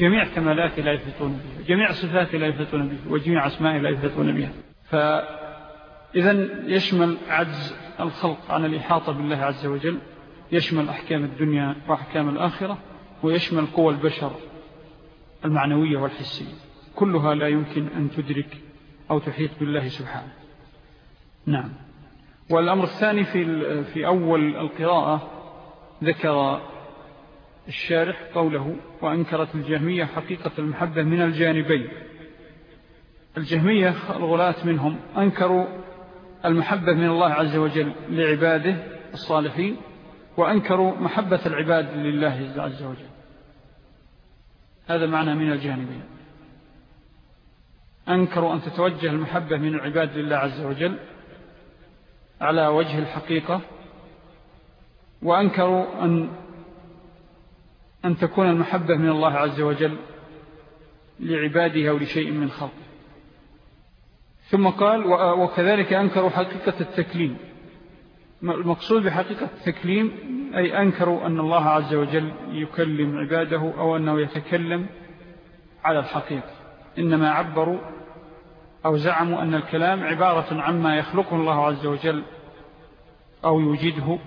جميع كمالاته لا يفتون بها جميع صفاته لا يفتون بها وجميع أسمائه لا يفتون بها. فإذا يشمل عجز الخلق عن الإحاطة بالله عز وجل يشمل أحكام الدنيا وأحكام الآخرة ويشمل قوى البشر المعنوية والحسية. كلها لا يمكن أن تدرك أو تحيط بالله سبحانه. نعم. والأمر الثاني في, في أول القراءة ذكر الشارح قوله وأنكرت الجهمية حقيقة المحبة من الجانبين. الجهمية الغلاة منهم أنكروا المحبة من الله عز وجل لعباده الصالحين وأنكروا محبة العباد لله عز وجل. هذا معنى من الجانبين. أنكروا أن تتوجه المحبة من العباد لله عز وجل على وجه الحقيقة وأنكروا أن, أن تكون المحبة من الله عز وجل لعباده أو لشيء من خلقه ثم قال وكذلك أنكروا حقيقة التكليم. المقصود بحقيقة التكليم أي أنكروا أن الله عز وجل يكلم عباده أو أنه يتكلم على الحقيقة. إنما عبروا أو زعموا أن الكلام عبارة عما يخلقه الله عز وجل أو يوجده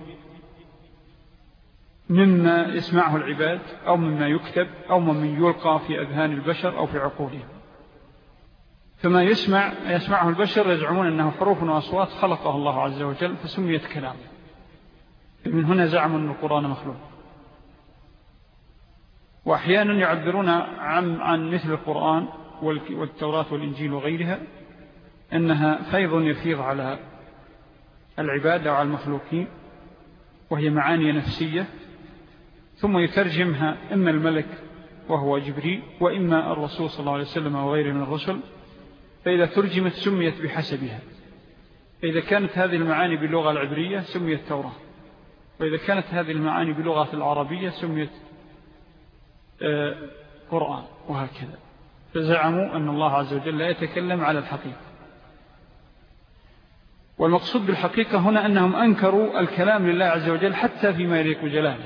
مما يسمعه العباد أو مما يكتب أو مما يلقى في أذهان البشر أو في عقولهم. فما يسمع يسمعه البشر يزعمون أنه حروف وأصوات خلقه الله عز وجل فسميت كلام من هنا زعموا أن القرآن مخلوق. وأحيانا يعبرون عن, عن مثل القرآن والتوراة والإنجيل وغيرها أنها فيض يفيض على العباد أو على المخلوقين وهي معاني نفسية ثم يترجمها إما الملك وهو جبريل وإما الرسول صلى الله عليه وسلم وغيره من الرسل فإذا ترجمت سميت بحسبها. فإذا كانت هذه المعاني باللغة العبرية سميت توراة وإذا كانت هذه المعاني بلغة العربية سميت آه، قرآن وهكذا. فزعموا أن الله عز وجل لا يتكلم على الحقيقة. والمقصود بالحقيقة هنا أنهم أنكروا الكلام لله عز وجل حتى فيما يليق جلاله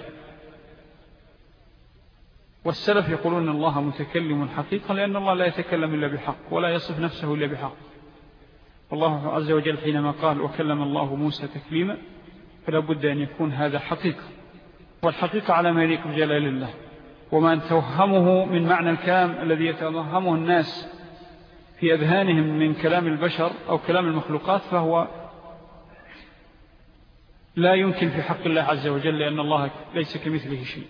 والسلف يقولون أن الله متكلم حقيقة لأن الله لا يتكلم إلا بحق ولا يصف نفسه إلا بحق. والله عز وجل حينما قال وكلم الله موسى تكليما فلا بد أن يكون هذا حقيقة. والحقيقة على ما يليق بجلال الله. وما توهمه من معنى الكلام الذي يتوهمه الناس في أذهانهم من كلام البشر أو كلام المخلوقات فهو لا يمكن في حق الله عز وجل لأن الله ليس كمثله شيء.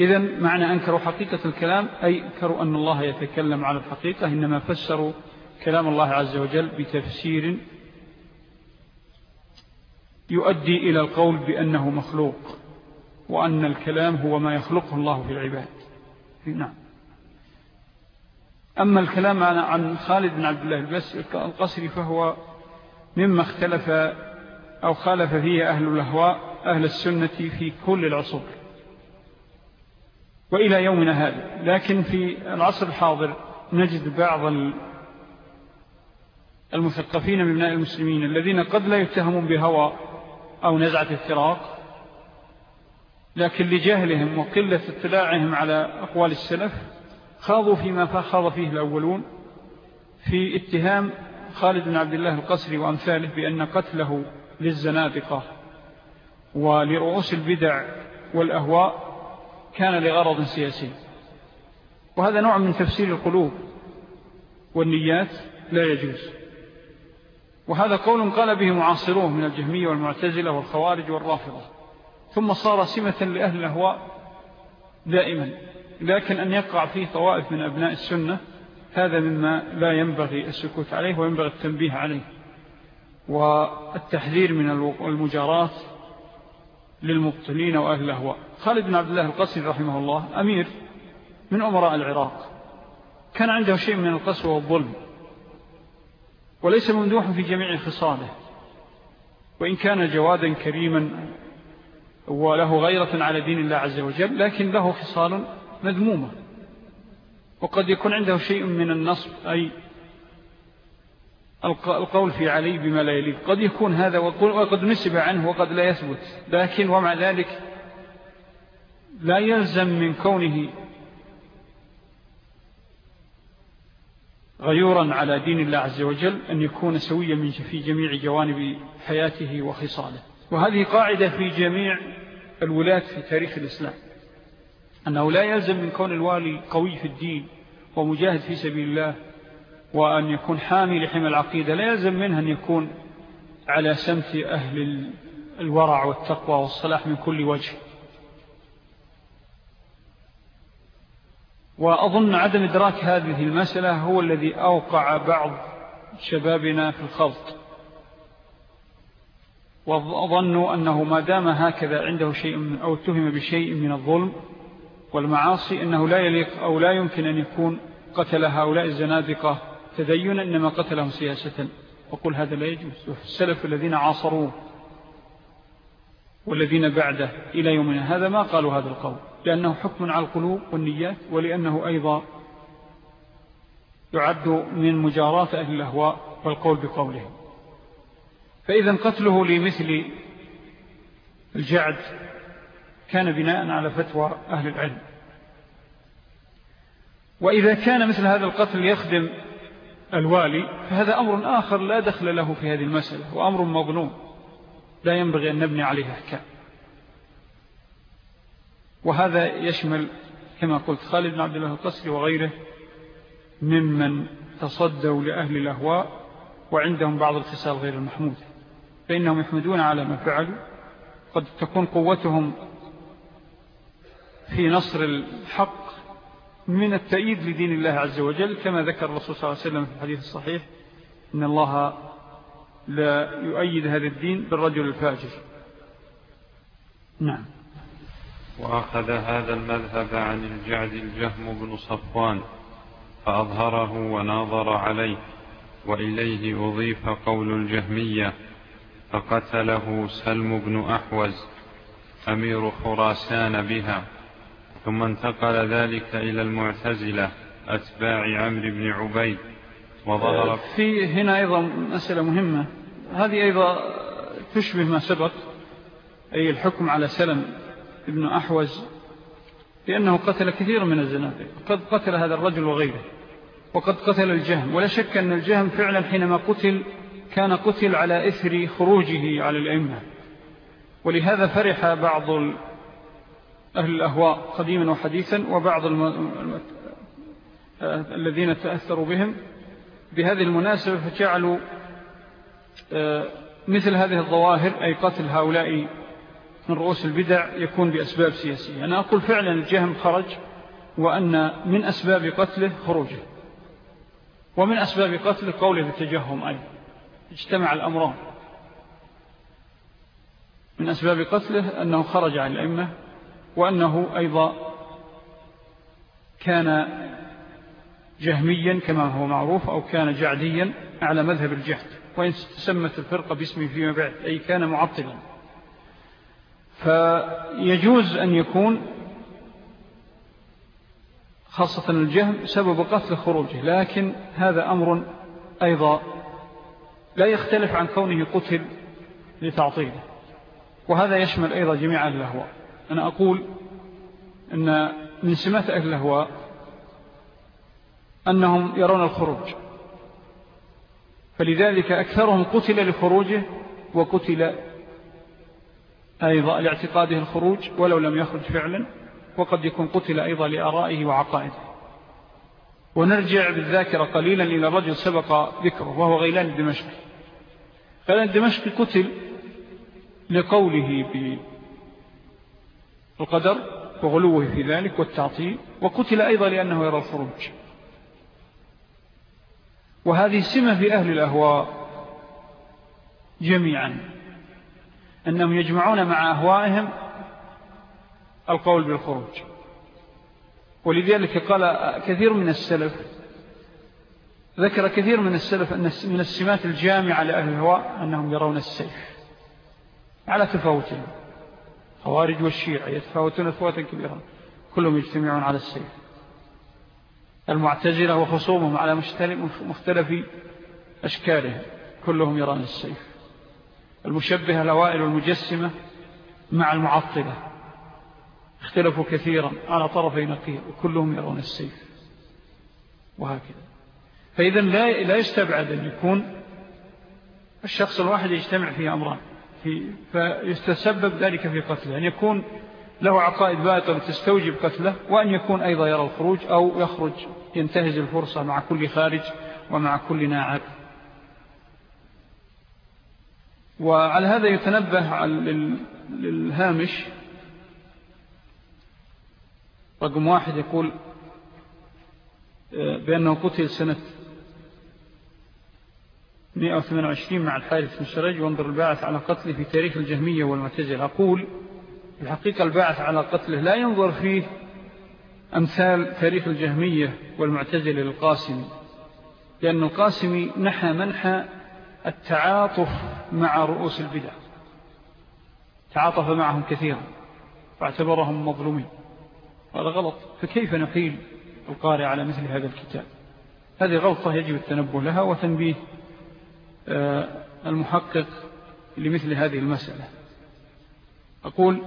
إذا معنى أنكروا حقيقة الكلام أي أنكروا أن الله يتكلم على الحقيقة إنما فسروا كلام الله عز وجل بتفسير يؤدي إلى القول بأنه مخلوق وأن الكلام هو ما يخلقه الله في العباد. نعم. أما الكلام عن خالد بن عبد الله القصري فهو مما اختلف أو خالف فيه أهل الأهواء أهل السنة في كل العصور. وإلى يومنا هذا. لكن في العصر الحاضر نجد بعض المثقفين من أبناء المسلمين الذين قد لا يتهمون بهوى أو نزعة افتراق لكن لجهلهم وقلة اطلاعهم على أقوال السلف خاضوا فيما خاض فيه الأولون في اتهام خالد بن عبد الله القصري وأمثاله بأن قتله للزنادقة ولرؤوس البدع والأهواء كان لغرض سياسي. وهذا نوع من تفسير القلوب والنيات لا يجوز. وهذا قول قال به معاصروه من الجهمية والمعتزلة والخوارج والرافضة. ثم صار سمة لأهل الأهواء دائما. لكن أن يقع فيه طوائف من أبناء السنة هذا مما لا ينبغي السكوت عليه وينبغي التنبيه عليه. والتحذير من المجارات للمبطلين وأهل الأهواء. خالد بن عبد الله القصري رحمه الله أمير من أمراء العراق كان عنده شيء من القسوة والظلم وليس ممدوحا في جميع خصاله وإن كان جوادا كريما وله غيرة على دين الله عز وجل لكن له خصال مذمومة وقد يكون عنده شيء من النصب أي القول في علي بما لا يليق. قد يكون هذا وقد نسب عنه وقد لا يثبت. لكن ومع ذلك لا يلزم من كونه غيورا على دين الله عز وجل أن يكون سويا من في جميع جوانب حياته وخصاله. وهذه قاعدة في جميع الولاة في تاريخ الإسلام. أنه لا يلزم من كون الوالي قوي في الدين ومجاهد في سبيل الله وأن يكون حامي لحمى العقيدة لا يلزم منه أن يكون على سمت أهل الورع والتقوى والصلاح من كل وجه. وأظن عدم إدراك هذه المسألة هو الذي أوقع بعض شبابنا في الخلط. وظنوا أنه ما دام هكذا عنده شيء من أو اتهم بشيء من الظلم والمعاصي أنه لا يليق أو لا يمكن أن يكون قتل هؤلاء الزنادقة تدينا إنما قتلهم سياسة. وقل هذا لا يجوز. السلف الذين عاصروه والذين بعده إلى يومنا هذا ما قالوا هذا القول. لأنه حكم على القلوب والنيات ولأنه أيضا يعد من مجارات أهل الأهواء والقول بقولهم. فإذا قتله لمثل الجعد كان بناء على فتوى أهل العلم. وإذا كان مثل هذا القتل يخدم الوالي. فهذا أمر آخر لا دخل له في هذه المسألة وأمر مظلوم. لا ينبغي أن نبني عليه أحكام. وهذا يشمل كما قلت خالد بن عبد الله القصري وغيره ممن تصدوا لأهل الأهواء وعندهم بعض الخسال غير المحمود. فإنهم يحمدون على ما فعلوا. قد تكون قوتهم في نصر الحق من التأييد لدين الله عز وجل كما ذكر الرسول صلى الله عليه وسلم في الحديث الصحيح إن الله لا يؤيد هذا الدين بالرجل الفاجر. نعم. وأخذ هذا المذهب عن الجعد الجهم بن صفوان فأظهره وناظر عليه وإليه أضيف قول الجهمية فقتله سلم بن أحوز أمير خراسان بها. ثم انتقل ذلك إلى المعتزلة أتباع عمرو بن عبيد. وظهر في هنا أيضا مسألة مهمة. هذه أيضا تشبه ما سبق أي الحكم على سلم ابن أحوز لأنه قتل كثير من الزنادق قد قتل هذا الرجل وغيره وقد قتل الجهم. ولا شك أن الجهم فعلا حينما قتل كان قتل على إثر خروجه على الأئمة. ولهذا فرح بعض أهل الأهواء قديما وحديثا وبعض الم... الذين تأثروا بهم. بهذه المناسبة فجعلوا آه، مثل هذه الظواهر أي قتل هؤلاء من رؤوس البدع يكون بأسباب سياسية. أنا أقول فعلا الجهم خرج وأن من أسباب قتله خروجه. ومن أسباب قتله قوله بالتجهم أيضا اجتمع الأمران. من أسباب قتله أنه خرج عن الأئمة وأنه أيضا كان جهميا كما هو معروف أو كان جعديا على مذهب الجهد وإن تسمت الفرقة باسمه فيما بعد أي كان معطلا. فيجوز أن يكون خاصة الجهم سبب قتل خروجه لكن هذا أمر أيضا لا يختلف عن كونه قتل لتعطيله وهذا يشمل أيضا جميع الأهواء. أنا أقول أن من سمات أهل الأهواء أنهم يرون الخروج. فلذلك أكثرهم قتل لخروجه وقتل أيضا لاعتقاده الخروج ولو لم يخرج فعلا وقد يكون قتل أيضا لآرائه وعقائده. ونرجع بالذاكرة قليلا إلى رجل سبق ذكره وهو غيلان الدمشقي. غيلان الدمشقي قتل لقوله بالقدر وغلوه في ذلك والتعطيل وقتل أيضا لأنه يرى الخروج. وهذه سمة في أهل الأهواء جميعا أنهم يجمعون مع أهوائهم القول بالخروج. ولذلك قال كثير من السلف ذكر كثير من السلف أن من السمات الجامعة لأهل الهواء أنهم يرون السيف على تفاوتهم. خوارج والشيعة يتفاوتون تفاوتا كبيرا كلهم يجتمعون على السيف. المعتزلة وخصومهم على مختلف أشكالهم كلهم يرون السيف. المشبهة الأوائل والمجسمة مع المعطلة. اختلفوا كثيرا على طرفي نقير وكلهم يرون السيف. وهكذا. فإذا لا, لا يستبعد أن يكون الشخص الواحد يجتمع فيه أمران. في فيستسبب ذلك في قتله أن يكون له عقائد باطلة تستوجب قتله وأن يكون أيضا يرى الخروج أو يخرج ينتهز الفرصة مع كل خارج ومع كل ناعد وعلى هذا يتنبه للهامش رقم واحد يقول آه، بأنه قتل سنة 128 مع الحارث بن شرج وانظر الباعث على قتله في تاريخ الجهمية والمعتزل أقول الحقيقة الباعث على قتله لا ينظر فيه أمثال تاريخ الجهمية والمعتزل للقاسم لأن القاسم نحى منحى التعاطف مع رؤوس البدع. تعاطف معهم كثيرا فاعتبرهم مظلومين. هذا غلط. فكيف نحيل القارئ على مثل هذا الكتاب؟ هذه غلطة يجب التنبه لها وتنبيه المحقق لمثل هذه المسألة. أقول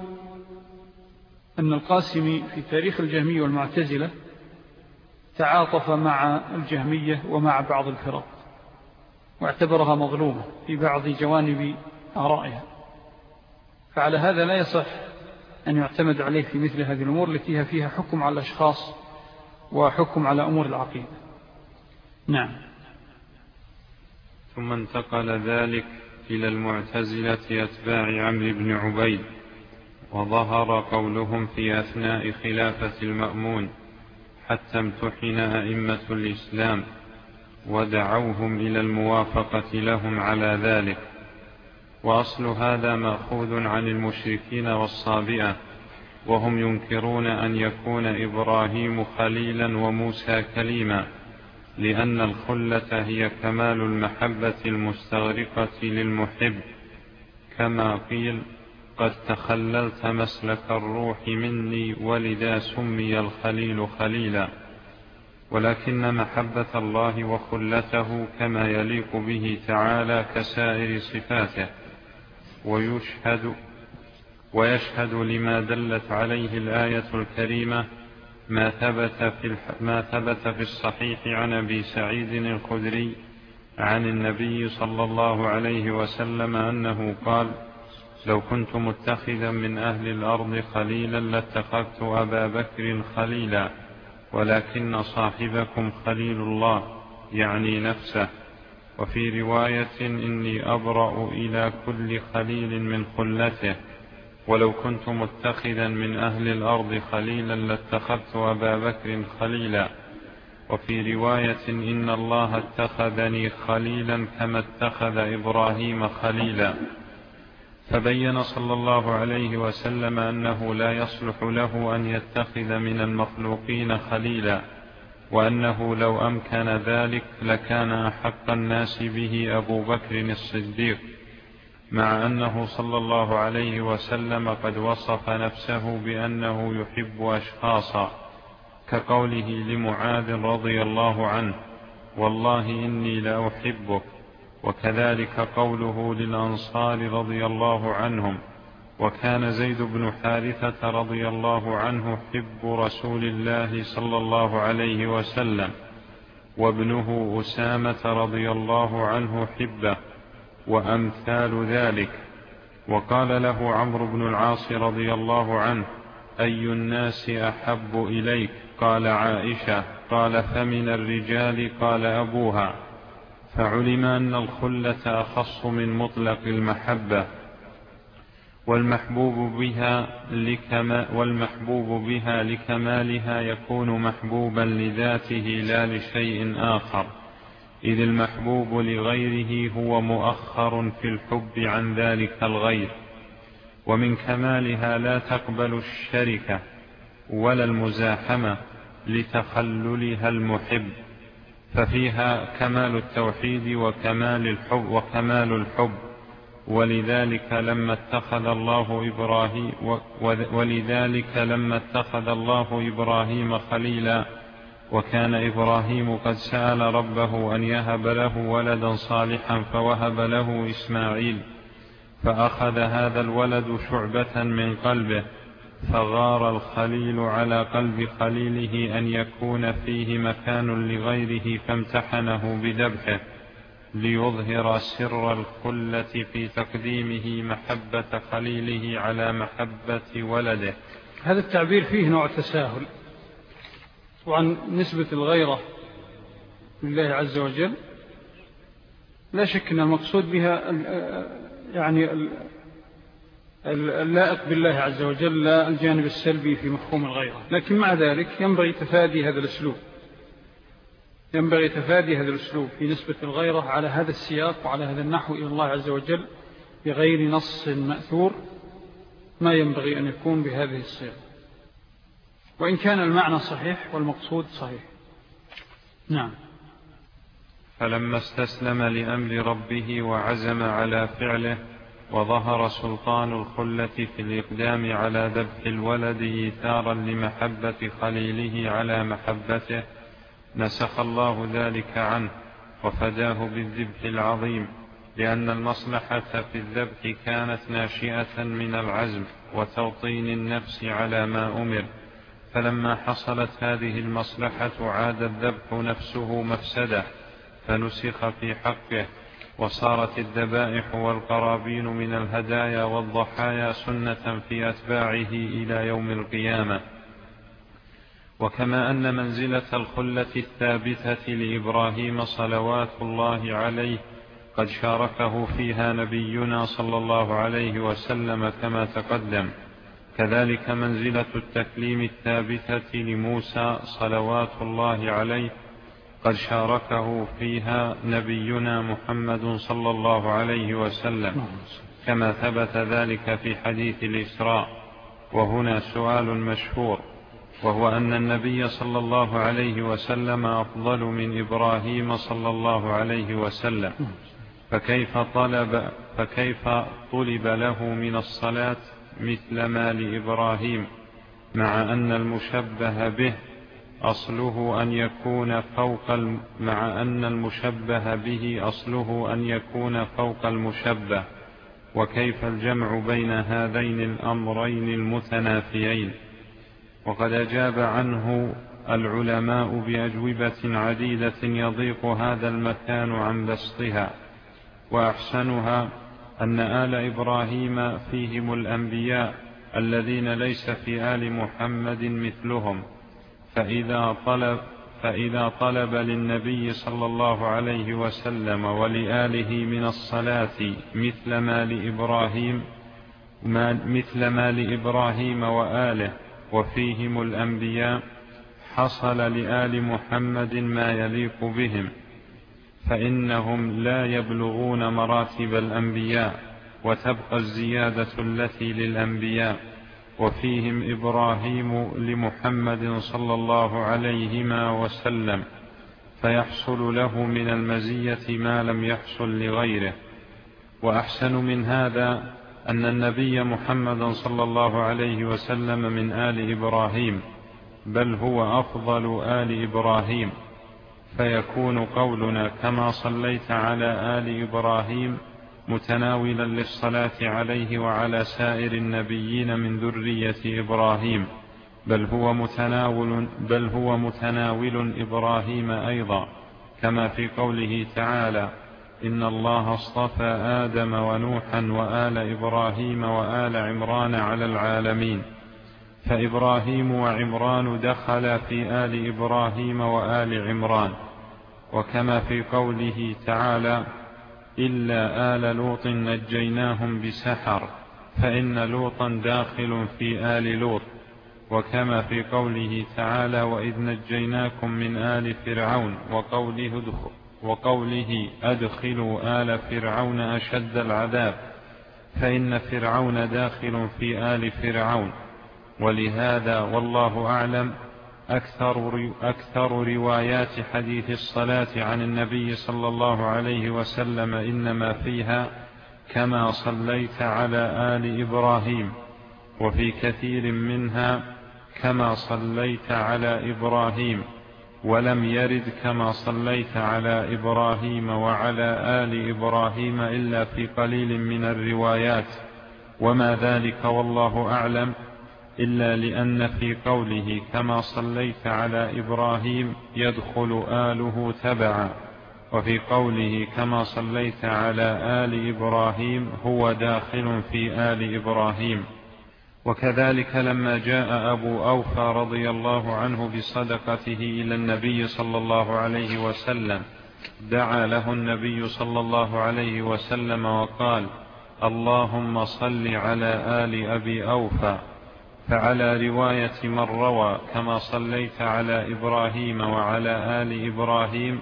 أن القاسمي في تاريخ الجهمية والمعتزلة تعاطف مع الجهمية ومع بعض الفرق واعتبرها مظلومة في بعض جوانب آرائها. فعلى هذا لا يصح أن يعتمد عليه في مثل هذه الأمور التي فيها حكم على الأشخاص وحكم على أمور العقيدة. نعم. ثم انتقل ذلك إلى المعتزلة أتباع عمرو بن عبيد وظهر قولهم في أثناء خلافة المأمون حتى امتحن أئمة الإسلام ودعوهم إلى الموافقة لهم على ذلك. وأصل هذا مأخوذ عن المشركين والصابئة وهم ينكرون أن يكون إبراهيم خليلا وموسى كليما. لأن الخلة هي كمال المحبة المستغرقة للمحب كما قيل قد تخللت مسلك الروح مني ولذا سمي الخليل خليلا ولكن محبة الله وخلته كما يليق به تعالى كسائر صفاته ويشهد ويشهد لما دلت عليه الآية الكريمة ما ثبت في, ما ثبت في الصحيح عن أبي سعيد الخدري عن النبي صلى الله عليه وسلم أنه قال لو كنت متخذا من أهل الأرض خليلا لاتخذت أبا بكر خليلا ولكن صاحبكم خليل الله يعني نفسه. وفي رواية إني أبرأ إلى كل خليل من خلته. ولو كنت متخذا من أهل الأرض خليلا لاتخذت أبا بكر خليلا. وفي رواية إن الله اتخذني خليلا كما اتخذ إبراهيم خليلا. فبين صلى الله عليه وسلم أنه لا يصلح له أن يتخذ من المخلوقين خليلا وأنه لو أمكن ذلك لكان أحق الناس به أبو بكر الصديق. مع أنه صلى الله عليه وسلم قد وصف نفسه بأنه يحب أشخاصا كقوله لمعاذ رضي الله عنه والله إني لأحبك. وكذلك قوله للأنصار رضي الله عنهم وكان زيد بن حارثة رضي الله عنه حب رسول الله صلى الله عليه وسلم وابنه أسامة رضي الله عنه حبه. وأمثال ذلك. وقال له عمرو بن العاص رضي الله عنه أي الناس أحب إليك؟ قال عائشة. قال فمن الرجال؟ قال أبوها. فعلم أن الخلة أخص من مطلق المحبة. والمحبوب بها لكما والمحبوب بها لكمالها يكون محبوبا لذاته لا لشيء آخر. إذ المحبوب لغيره هو مؤخر في الحب عن ذلك الغير ومن كمالها لا تقبل الشركة ولا المزاحمة لتخللها المحب ففيها كمال التوحيد وكمال الحب وكمال الحب. ولذلك لما اتخذ الله إبراهيم ولذلك لما اتخذ الله إبراهيم خليلا وكان إبراهيم قد سأل ربه أن يهب له ولدا صالحا فوهب له إسماعيل فأخذ هذا الولد شعبة من قلبه فغار الخليل على قلب خليله أن يكون فيه مكان لغيره فامتحنه بذبحه ليظهر سر الخلة في تقديمه محبة خليله على محبة ولده. هذا التعبير فيه نوع تساهل. وعن نسبة الغيرة لله عز وجل لا شك أن المقصود بها يعني اللائق بالله عز وجل لا الجانب السلبي في مفهوم الغيرة. لكن مع ذلك ينبغي تفادي هذا الأسلوب. ينبغي تفادي هذا الأسلوب في نسبة الغيرة على هذا السياق وعلى هذا النحو إلى الله عز وجل بغير نص مأثور ما ينبغي أن يكون بهذه الصيغة. وإن كان المعنى صحيح والمقصود صحيح. نعم. فلما استسلم لأمر ربه وعزم على فعله وظهر سلطان الخلة في الإقدام على ذبح الولد إيثارا لمحبة خليله على محبته نسخ الله ذلك عنه وفداه بالذبح العظيم لأن المصلحة في الذبح كانت ناشئة من العزم وتوطين النفس على ما أمر. فلما حصلت هذه المصلحة عاد الذبح نفسه مفسدة فنسخ في حقه وصارت الذبائح والقرابين من الهدايا والضحايا سنة في أتباعه إلى يوم القيامة. وكما أن منزلة الخلة الثابتة لإبراهيم صلوات الله عليه قد شاركه فيها نبينا صلى الله عليه وسلم كما تقدم. كذلك منزلة التكليم الثابتة لموسى صلوات الله عليه قد شاركه فيها نبينا محمد صلى الله عليه وسلم. كما ثبت ذلك في حديث الإسراء. وهنا سؤال مشهور. وهو أن النبي صلى الله عليه وسلم أفضل من إبراهيم صلى الله عليه وسلم. فكيف طلب, فكيف طلب له من الصلاة مثل ما لإبراهيم مع أن المشبه به أصله أن يكون فوق مع أن المشبه به أصله أن يكون فوق المشبه. وكيف الجمع بين هذين الأمرين المتنافيين؟ وقد أجاب عنه العلماء بأجوبة عديدة يضيق هذا المكان عن بسطها وأحسنها أن آل إبراهيم فيهم الأنبياء الذين ليس في آل محمد مثلهم. فإذا طلب, فإذا طلب للنبي صلى الله عليه وسلم ولآله من الصلاة مثل ما لإبراهيم مثل ما لإبراهيم وآله وفيهم الأنبياء حصل لآل محمد ما يليق بهم. فإنهم لا يبلغون مراتب الأنبياء وتبقى الزيادة التي للأنبياء وفيهم إبراهيم لمحمد صلى الله عليهما وسلم فيحصل له من المزية ما لم يحصل لغيره. وأحسن من هذا أن النبي محمد صلى الله عليه وسلم من آل إبراهيم بل هو أفضل آل إبراهيم. فيكون قولنا كما صليت على آل إبراهيم متناولا للصلاة عليه وعلى سائر النبيين من ذرية إبراهيم. بل هو متناول بل هو متناول إبراهيم أيضا. كما في قوله تعالى إن الله اصطفى آدم ونوحا وآل إبراهيم وآل عمران على العالمين. فإبراهيم وعمران دخل في آل إبراهيم وآل عمران. وكما في قوله تعالى إلا آل لوط نجيناهم بسحر فإن لوطا داخل في آل لوط. وكما في قوله تعالى وإذ نجيناكم من آل فرعون وقوله, وقوله أدخلوا آل فرعون أشد العذاب فإن فرعون داخل في آل فرعون. ولهذا والله أعلم أكثر, أكثر روايات حديث الصلاة عن النبي صلى الله عليه وسلم إنما فيها كما صليت على آل إبراهيم وفي كثير منها كما صليت على إبراهيم ولم يرد كما صليت على إبراهيم وعلى آل إبراهيم إلا في قليل من الروايات. وما ذلك والله أعلم إلا لأن في قوله كما صليت على إبراهيم يدخل آله تبعا وفي قوله كما صليت على آل إبراهيم هو داخل في آل إبراهيم. وكذلك لما جاء أبو أوفى رضي الله عنه بصدقته إلى النبي صلى الله عليه وسلم دعا له النبي صلى الله عليه وسلم وقال اللهم صل على آل أبي أوفى. فعلى رواية من روى كما صليت على إبراهيم وعلى آل إبراهيم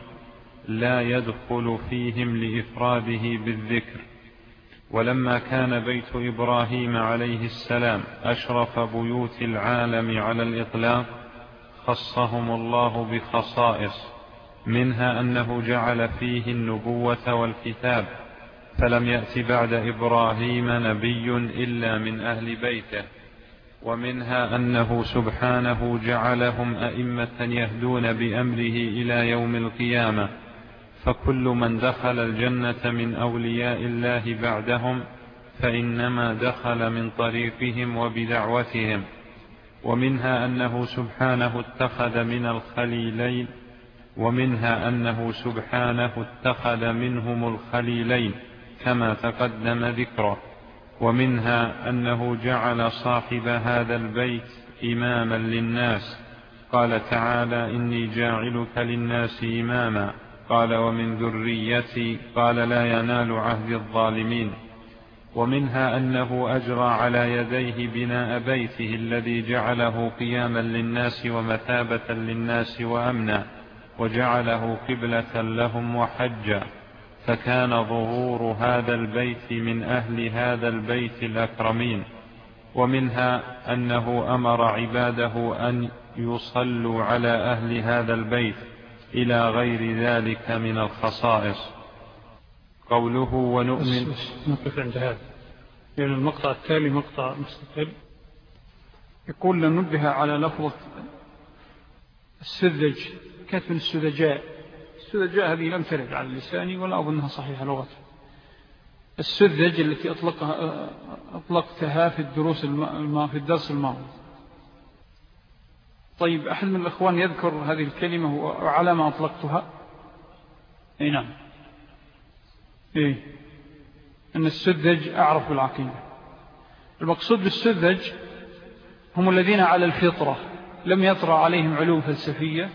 لا يدخل فيهم لإفراده بالذكر. ولما كان بيت إبراهيم عليه السلام أشرف بيوت العالم على الإطلاق خصهم الله بخصائص منها أنه جعل فيه النبوة والكتاب فلم يأت بعد إبراهيم نبي إلا من أهل بيته. ومنها أنه سبحانه جعلهم أئمة يهدون بأمره إلى يوم القيامة فكل من دخل الجنة من أولياء الله بعدهم فإنما دخل من طريقهم وبدعوتهم. ومنها أنه سبحانه اتخذ من الخليلين ومنها أنه سبحانه اتخذ منهم الخليلين كما تقدم ذكره ومنها أنه جعل صاحب هذا البيت إماما للناس. قال تعالى إني جاعلك للناس إماما. قال ومن ذريتي. قال لا ينال عهد الظالمين. ومنها أنه أجرى على يديه بناء بيته الذي جعله قياما للناس ومثابة للناس وأمنا. وجعله قبلة لهم وحجا. فكان ظهور هذا البيت من أهل هذا البيت الأكرمين ومنها أنه أمر عباده أن يصلوا على أهل هذا البيت إلى غير ذلك من الخصائص. قوله ونؤمن نقف عند هذا. لأن المقطع التالي مقطع مستقل. يقول لنبه على لفظة السذج كتب السذجاء. السذجاء هذه لم ترد على اللسان ولا أظنها صحيحة لغة. السذج التي أطلقها أطلقتها في الدروس الم... في الدرس الماضي. طيب أحد من الأخوان يذكر هذه الكلمة وعلى ما أطلقتها؟ أي نعم. إيه أن السذج أعرف بالعقيدة المقصود بالسذج هم الذين على الفطرة. لم يطرى عليهم علوم فلسفية.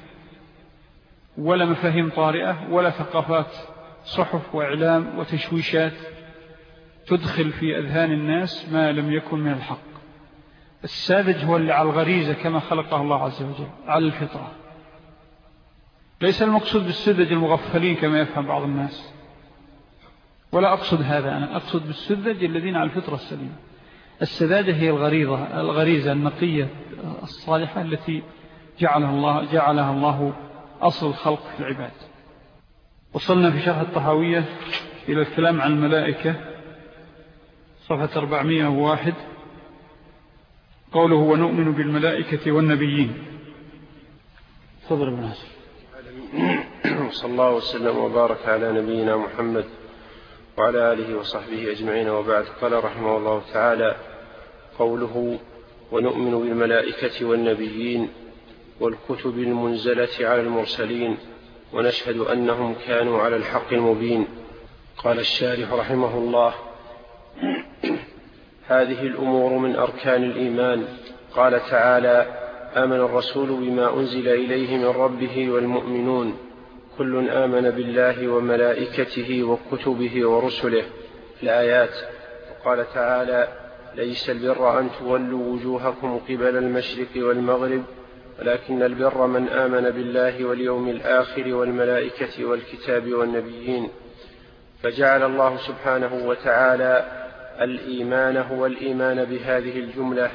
ولا مفاهيم طارئة ولا ثقافات صحف وإعلام وتشويشات تدخل في أذهان الناس ما لم يكن من الحق. الساذج هو اللي على الغريزة كما خلقه الله عز وجل على الفطرة. ليس المقصود بالسذج المغفلين كما يفهم بعض الناس. ولا أقصد هذا أنا أقصد بالسذج الذين على الفطرة السليمة. السذاجة هي الغريضة الغريزة النقية الصالحة التي جعلها الله, جعلها الله أصل الخلق في العباد. وصلنا في شرح الطحاوية إلى الكلام عن الملائكة. صفحة 401 قوله ونؤمن بالملائكة والنبيين. ابن ناصر صلى الله وسلم وبارك على نبينا محمد وعلى آله وصحبه أجمعين وبعد. قال رحمه الله تعالى قوله ونؤمن بالملائكة والنبيين والكتب المنزلة على المرسلين ونشهد أنهم كانوا على الحق المبين. قال الشارح رحمه الله هذه الأمور من أركان الإيمان. قال تعالى آمن الرسول بما أنزل إليه من ربه والمؤمنون. كل آمن بالله وملائكته وكتبه ورسله. الآيات. وقال تعالى ليس البر أن تولوا وجوهكم قبل المشرق والمغرب ولكن البر من آمن بالله واليوم الآخر والملائكة والكتاب والنبيين فجعل الله سبحانه وتعالى الإيمان هو الإيمان بهذه الجملة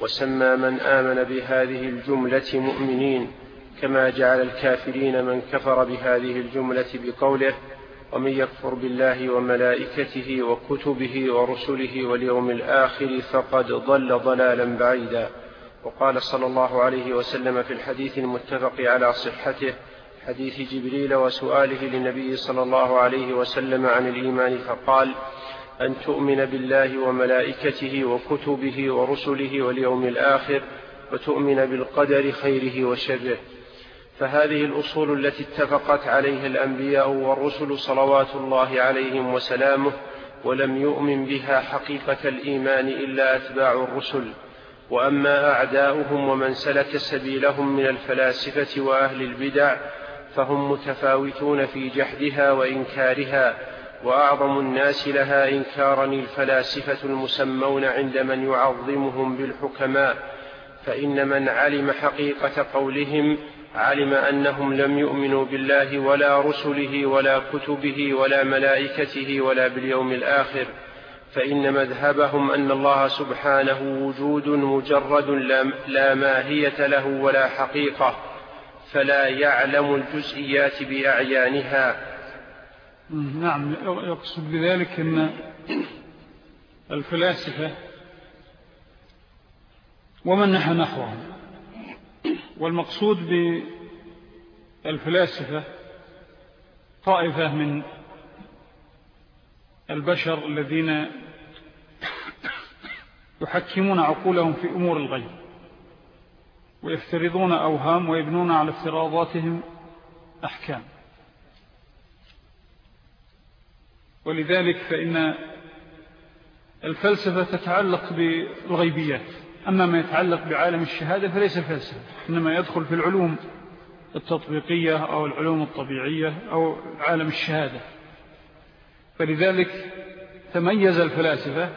وسمى من آمن بهذه الجملة مؤمنين كما جعل الكافرين من كفر بهذه الجملة بقوله ومن يكفر بالله وملائكته وكتبه ورسله واليوم الآخر فقد ضل ضلالا بعيدا. وقال صلى الله عليه وسلم في الحديث المتفق على صحته حديث جبريل وسؤاله للنبي صلى الله عليه وسلم عن الإيمان فقال أن تؤمن بالله وملائكته وكتبه ورسله واليوم الآخر وتؤمن بالقدر خيره وشره. فهذه الأصول التي اتفقت عليها الأنبياء والرسل صلوات الله عليهم وسلامه ولم يؤمن بها حقيقة الإيمان إلا أتباع الرسل. وأما أعداؤهم ومن سلك سبيلهم من الفلاسفة وأهل البدع فهم متفاوتون في جحدها وإنكارها وأعظم الناس لها إنكارا الفلاسفة المسمون عند من يعظمهم بالحكماء. فإن من علم حقيقة قولهم علم أنهم لم يؤمنوا بالله ولا رسله ولا كتبه ولا ملائكته ولا باليوم الآخر. فإن مذهبهم أن الله سبحانه وجود مجرد لا ماهية له ولا حقيقة فلا يعلم الجزئيات بأعيانها. نعم يقصد بذلك أن الفلاسفة ومن نحى نحوهم والمقصود بالفلاسفة طائفة من البشر الذين يحكمون عقولهم في أمور الغيب ويفترضون أوهام ويبنون على افتراضاتهم أحكام. ولذلك فإن الفلسفة تتعلق بالغيبيات. أما ما يتعلق بعالم الشهادة فليس فلسفة إنما يدخل في العلوم التطبيقية أو العلوم الطبيعية أو عالم الشهادة. فلذلك تميز الفلاسفة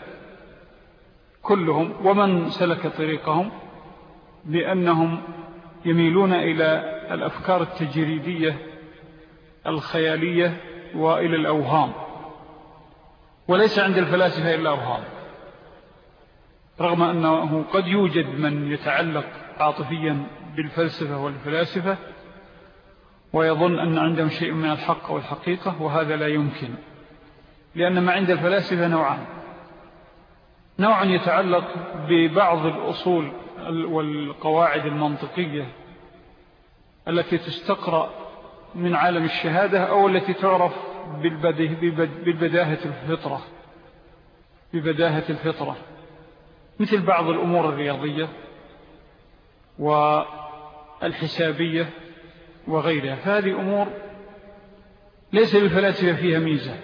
كلهم ومن سلك طريقهم بأنهم يميلون إلى الأفكار التجريدية الخيالية وإلى الأوهام. وليس عند الفلاسفة إلا أوهام. رغم أنه قد يوجد من يتعلق عاطفيا بالفلسفة والفلاسفة ويظن أن عندهم شيء من الحق والحقيقة وهذا لا يمكن لأن ما عند الفلاسفة نوعان. نوع يتعلق ببعض الأصول والقواعد المنطقية التي تستقرأ من عالم الشهادة أو التي تعرف بالبداهة الفطرة. ببداهة الفطرة. مثل بعض الأمور الرياضية والحسابية وغيرها. فهذه أمور ليس للفلاسفة فيها ميزة.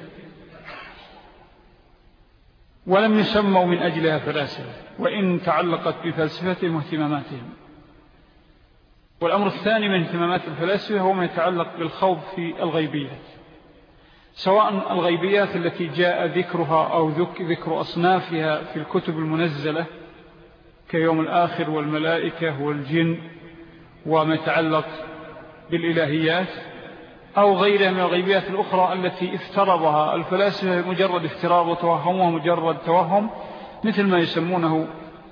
ولم يسموا من أجلها فلاسفة وإن تعلقت بفلسفتهم واهتماماتهم. والأمر الثاني من اهتمامات الفلاسفة هو ما يتعلق بالخوض في الغيبيات. سواء الغيبيات التي جاء ذكرها أو ذكر أصنافها في الكتب المنزلة كيوم الآخر والملائكة والجن وما يتعلق بالإلهيات أو غيرها من الغيبيات الأخرى التي افترضها. الفلاسفة مجرد افتراض وتوهمها مجرد توهم مثل ما يسمونه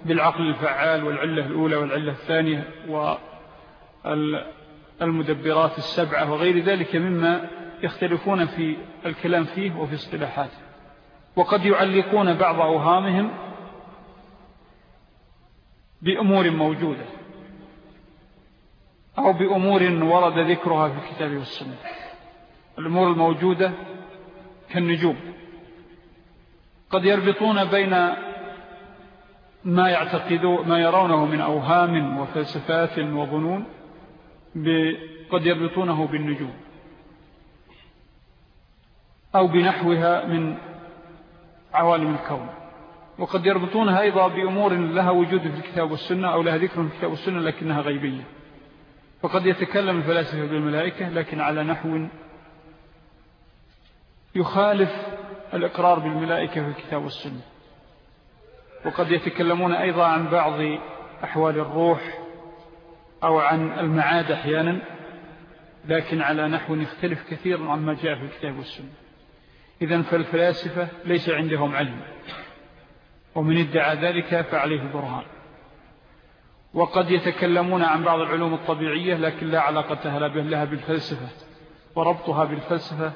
بالعقل الفعال والعلة الأولى والعلة الثانية والمدبرات السبعة وغير ذلك مما يختلفون في الكلام فيه وفي اصطلاحاته. وقد يعلقون بعض أوهامهم بأمور موجودة. أو بأمور ورد ذكرها في الكتاب والسنة. الأمور الموجودة كالنجوم. قد يربطون بين ما ما يرونه من أوهام وفلسفات وظنون قد يربطونه بالنجوم. أو بنحوها من عوالم الكون. وقد يربطونها أيضا بأمور لها وجود في الكتاب والسنة أو لها ذكر في الكتاب والسنة لكنها غيبية. فقد يتكلم الفلاسفة بالملائكة لكن على نحو يخالف الإقرار بالملائكة في الكتاب والسنة. وقد يتكلمون أيضا عن بعض أحوال الروح أو عن المعاد أحيانا لكن على نحو يختلف كثيرا عما جاء في الكتاب والسنة. إذن فالفلاسفة ليس عندهم علم ومن ادعى ذلك فعليه برهان. وقد يتكلمون عن بعض العلوم الطبيعية لكن لا علاقة لها بالفلسفة وربطها بالفلسفة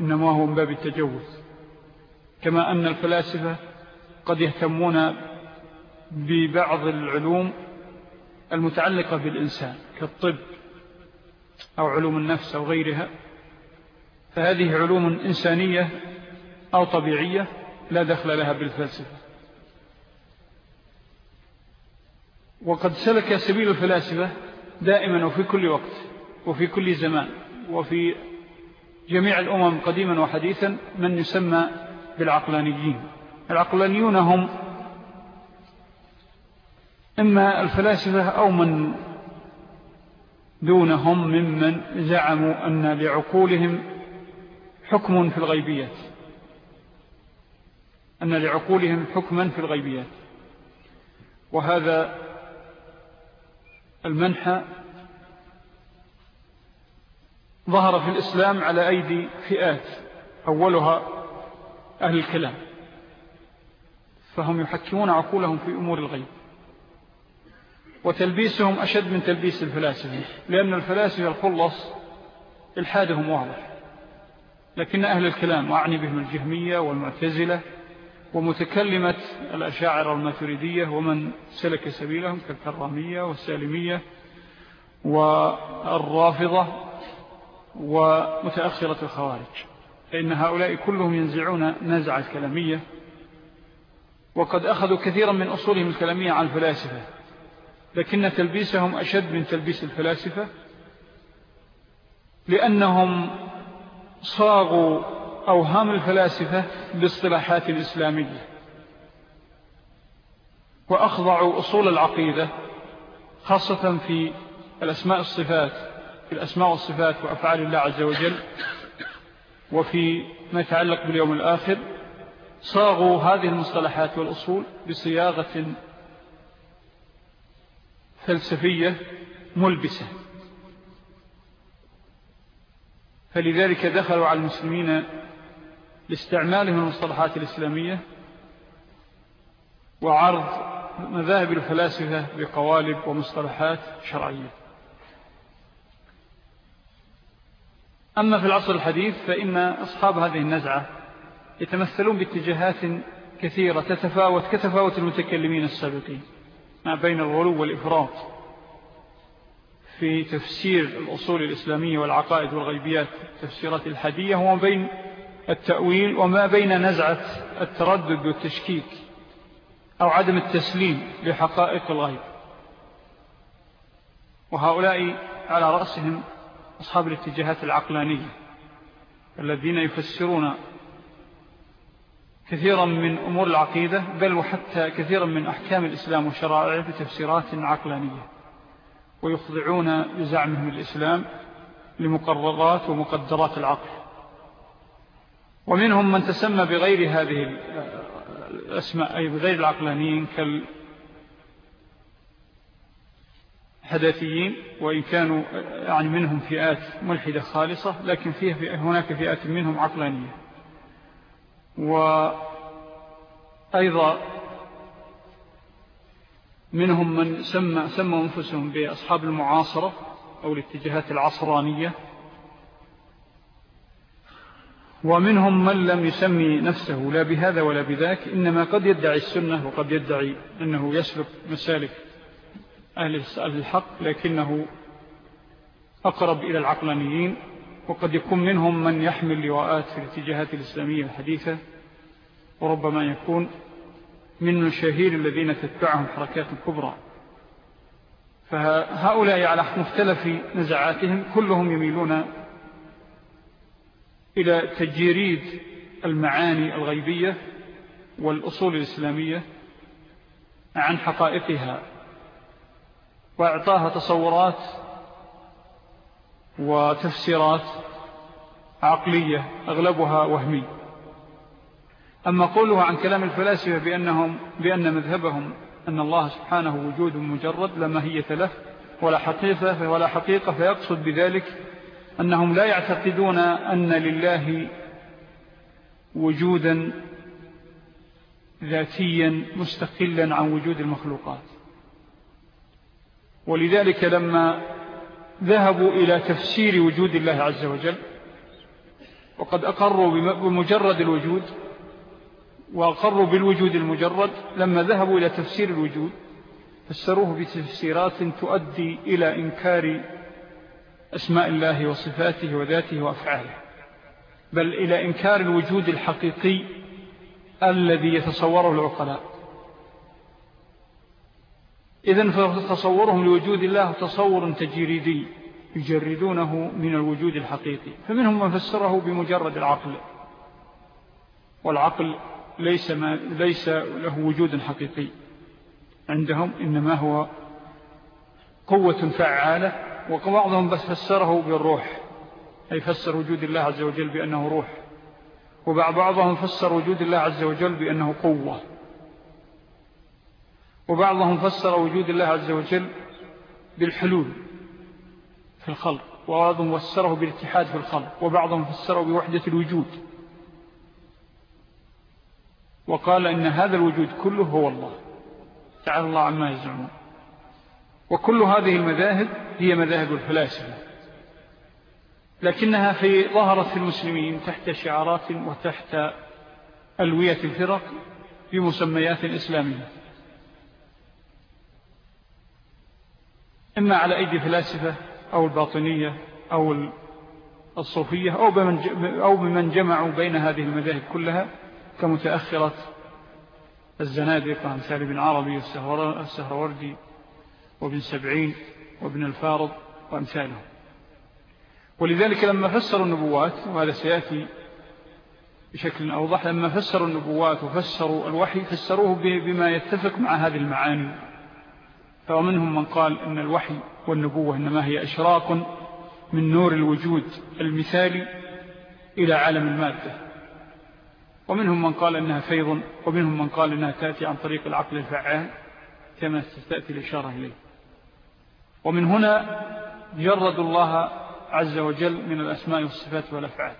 إنما هو من باب التجوز. كما أن الفلاسفة قد يهتمون ببعض العلوم المتعلقة بالإنسان كالطب أو علوم النفس أو غيرها. فهذه علوم إنسانية أو طبيعية لا دخل لها بالفلسفة. وقد سلك سبيل الفلاسفة دائما وفي كل وقت وفي كل زمان وفي جميع الأمم قديما وحديثا من يسمى بالعقلانيين. العقلانيون هم إما الفلاسفة أو من دونهم ممن زعموا أن لعقولهم حكم في الغيبيات. أن لعقولهم حكما في الغيبيات. وهذا المنحى ظهر في الإسلام على أيدي فئات أولها أهل الكلام فهم يحكمون عقولهم في أمور الغيب وتلبيسهم أشد من تلبيس الفلاسفة لأن الفلاسفة الخلص إلحادهم واضح لكن أهل الكلام أعني بهم الجهمية والمعتزلة ومتكلمة الأشاعر الماتريدية ومن سلك سبيلهم كالكرامية والسالمية والرافضة ومتأخرة الخوارج. فإن هؤلاء كلهم ينزعون نزع الكلامية وقد أخذوا كثيرا من أصولهم الكلامية عن الفلاسفة لكن تلبيسهم أشد من تلبيس الفلاسفة لأنهم صاغوا أوهام الفلاسفة باصطلاحات إسلامية وأخضعوا أصول العقيدة خاصة في الأسماء الصفات في الأسماء والصفات وأفعال الله عز وجل. وفي ما يتعلق باليوم الآخر صاغوا هذه المصطلحات والأصول بصياغة فلسفية ملبسة. فلذلك دخلوا على المسلمين لاستعمالهم المصطلحات الإسلامية وعرض مذاهب الفلاسفة بقوالب ومصطلحات شرعية. أما في العصر الحديث فإن أصحاب هذه النزعة يتمثلون باتجاهات كثيرة تتفاوت كتفاوت المتكلمين السابقين ما بين الغلو والإفراط في تفسير الأصول الإسلامية والعقائد والغيبيات تفسيرات الحدية وما بين التأويل وما بين نزعة التردد والتشكيك أو عدم التسليم لحقائق الغيب. وهؤلاء على رأسهم أصحاب الاتجاهات العقلانية الذين يفسرون كثيرا من أمور العقيدة بل وحتى كثيرا من أحكام الإسلام وشرائعه بتفسيرات عقلانية ويخضعون بزعمهم الإسلام لمقررات ومقدرات العقل. ومنهم من تسمى بغير هذه الأسماء أي بغير العقلانيين كالحداثيين وإن كانوا يعني منهم فئات ملحدة خالصة لكن فيها هناك فئات منهم عقلانية. وأيضا منهم من سمى, سمى أنفسهم بأصحاب المعاصرة أو الاتجاهات العصرانية. ومنهم من لم يسمي نفسه لا بهذا ولا بذاك إنما قد يدعي السنة وقد يدعي أنه يسلك مسالك أهل الحق لكنه أقرب إلى العقلانيين وقد يكون منهم من يحمل لواءات في الاتجاهات الإسلامية الحديثة وربما يكون من مشاهير الذين تتبعهم حركات كبرى. فهؤلاء على مختلف نزعاتهم كلهم يميلون إلى تجريد المعاني الغيبية والأصول الإسلامية عن حقائقها وإعطاها تصورات وتفسيرات عقلية أغلبها وهمي أما قوله عن كلام الفلاسفة بأنهم بأن مذهبهم أن الله سبحانه وجود مجرد لا ماهية له ولا حقيقة ولا حقيقة فيقصد بذلك أنهم لا يعتقدون أن لله وجودا ذاتيا مستقلا عن وجود المخلوقات. ولذلك لما ذهبوا إلى تفسير وجود الله عز وجل وقد أقروا بمجرد الوجود وأقروا بالوجود المجرد لما ذهبوا إلى تفسير الوجود فسروه بتفسيرات تؤدي إلى إنكار أسماء الله وصفاته وذاته وأفعاله. بل إلى إنكار الوجود الحقيقي الذي يتصوره العقلاء. إذن فتصورهم لوجود الله تصور تجريدي يجردونه من الوجود الحقيقي. فمنهم من فسره بمجرد العقل. والعقل ليس, ما ليس له وجود حقيقي عندهم إنما هو قوة فعالة وبعضهم بس فسره بالروح أي فسر وجود الله عز وجل بأنه روح. وبعضهم فسر وجود الله عز وجل بأنه قوة. وبعضهم فسر وجود الله عز وجل بالحلول في الخلق وبعضهم فسره بالاتحاد في الخلق وبعضهم فسره بوحدة الوجود. وقال إن هذا الوجود كله هو الله. تعالى الله عما يزعمون. وكل هذه المذاهب هي مذاهب الفلاسفة لكنها في ظهرت في المسلمين تحت شعارات وتحت ألوية الفرق بمسميات إسلامية إما على أيدي فلاسفة أو الباطنية أو الصوفية أو بمن, أو بمن جمعوا بين هذه المذاهب كلها كمتأخرة الزنادقة أمثال بن عربي والسهروردي وابن سبعين وابن الفارض وأمثالهم. ولذلك لما فسروا النبوات وهذا سيأتي بشكل أوضح لما فسروا النبوات وفسروا الوحي فسروه بما يتفق مع هذه المعاني. فمنهم من قال أن الوحي والنبوة إنما هي إشراق من نور الوجود المثالي إلى عالم المادة. ومنهم من قال أنها فيض ومنهم من قال أنها تأتي عن طريق العقل الفعال كما ستأتي الإشارة إليه. ومن هنا جرد الله عز وجل من الأسماء والصفات والأفعال.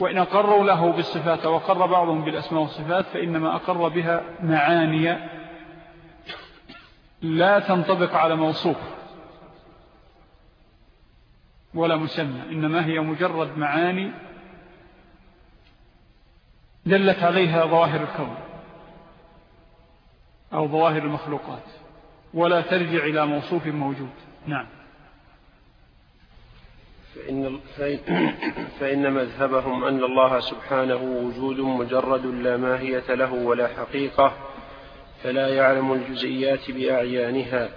وإن أقروا له بالصفات وقر بعضهم بالأسماء والصفات فإنما أقر بها معاني لا تنطبق على موصوف ولا مسمى إنما هي مجرد معاني دلت عليها ظواهر الكون أو ظواهر المخلوقات. ولا ترجع إلى موصوف موجود. نعم. فإن, فإن مذهبهم أن الله سبحانه وجود مجرد لا ماهية له ولا حقيقة فلا يعلم الجزئيات بأعيانها.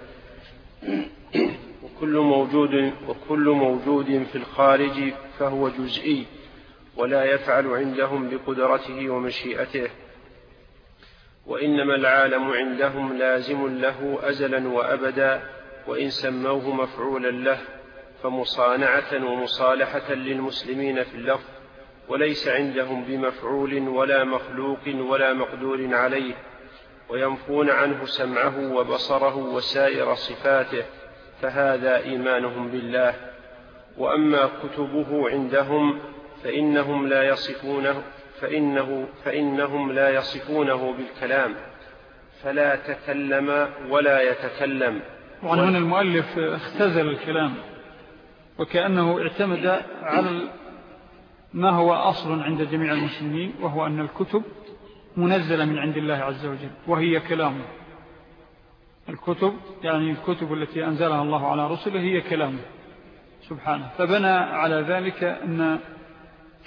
وكل موجود, وكل موجود في الخارج فهو جزئي ولا يفعل عندهم بقدرته ومشيئته. وإنما العالم عندهم لازم له أزلا وأبدا وإن سموه مفعولا له فمصانعة ومصالحة للمسلمين في اللفظ وليس عندهم بمفعول ولا مخلوق ولا مقدور عليه وينفون عنه سمعه وبصره وسائر صفاته فهذا إيمانهم بالله. وأما كتبه عندهم فإنهم لا يصفونه فإنه فإنهم لا يصفونه بالكلام فلا تكلم ولا يتكلم. وعن هنا المؤلف اختزل الكلام وكأنه اعتمد على ما هو أصل عند جميع المسلمين وهو أن الكتب منزلة من عند الله عز وجل وهي كلامه. الكتب يعني الكتب التي أنزلها الله على رسله هي كلامه. سبحانه. فبنى على ذلك أن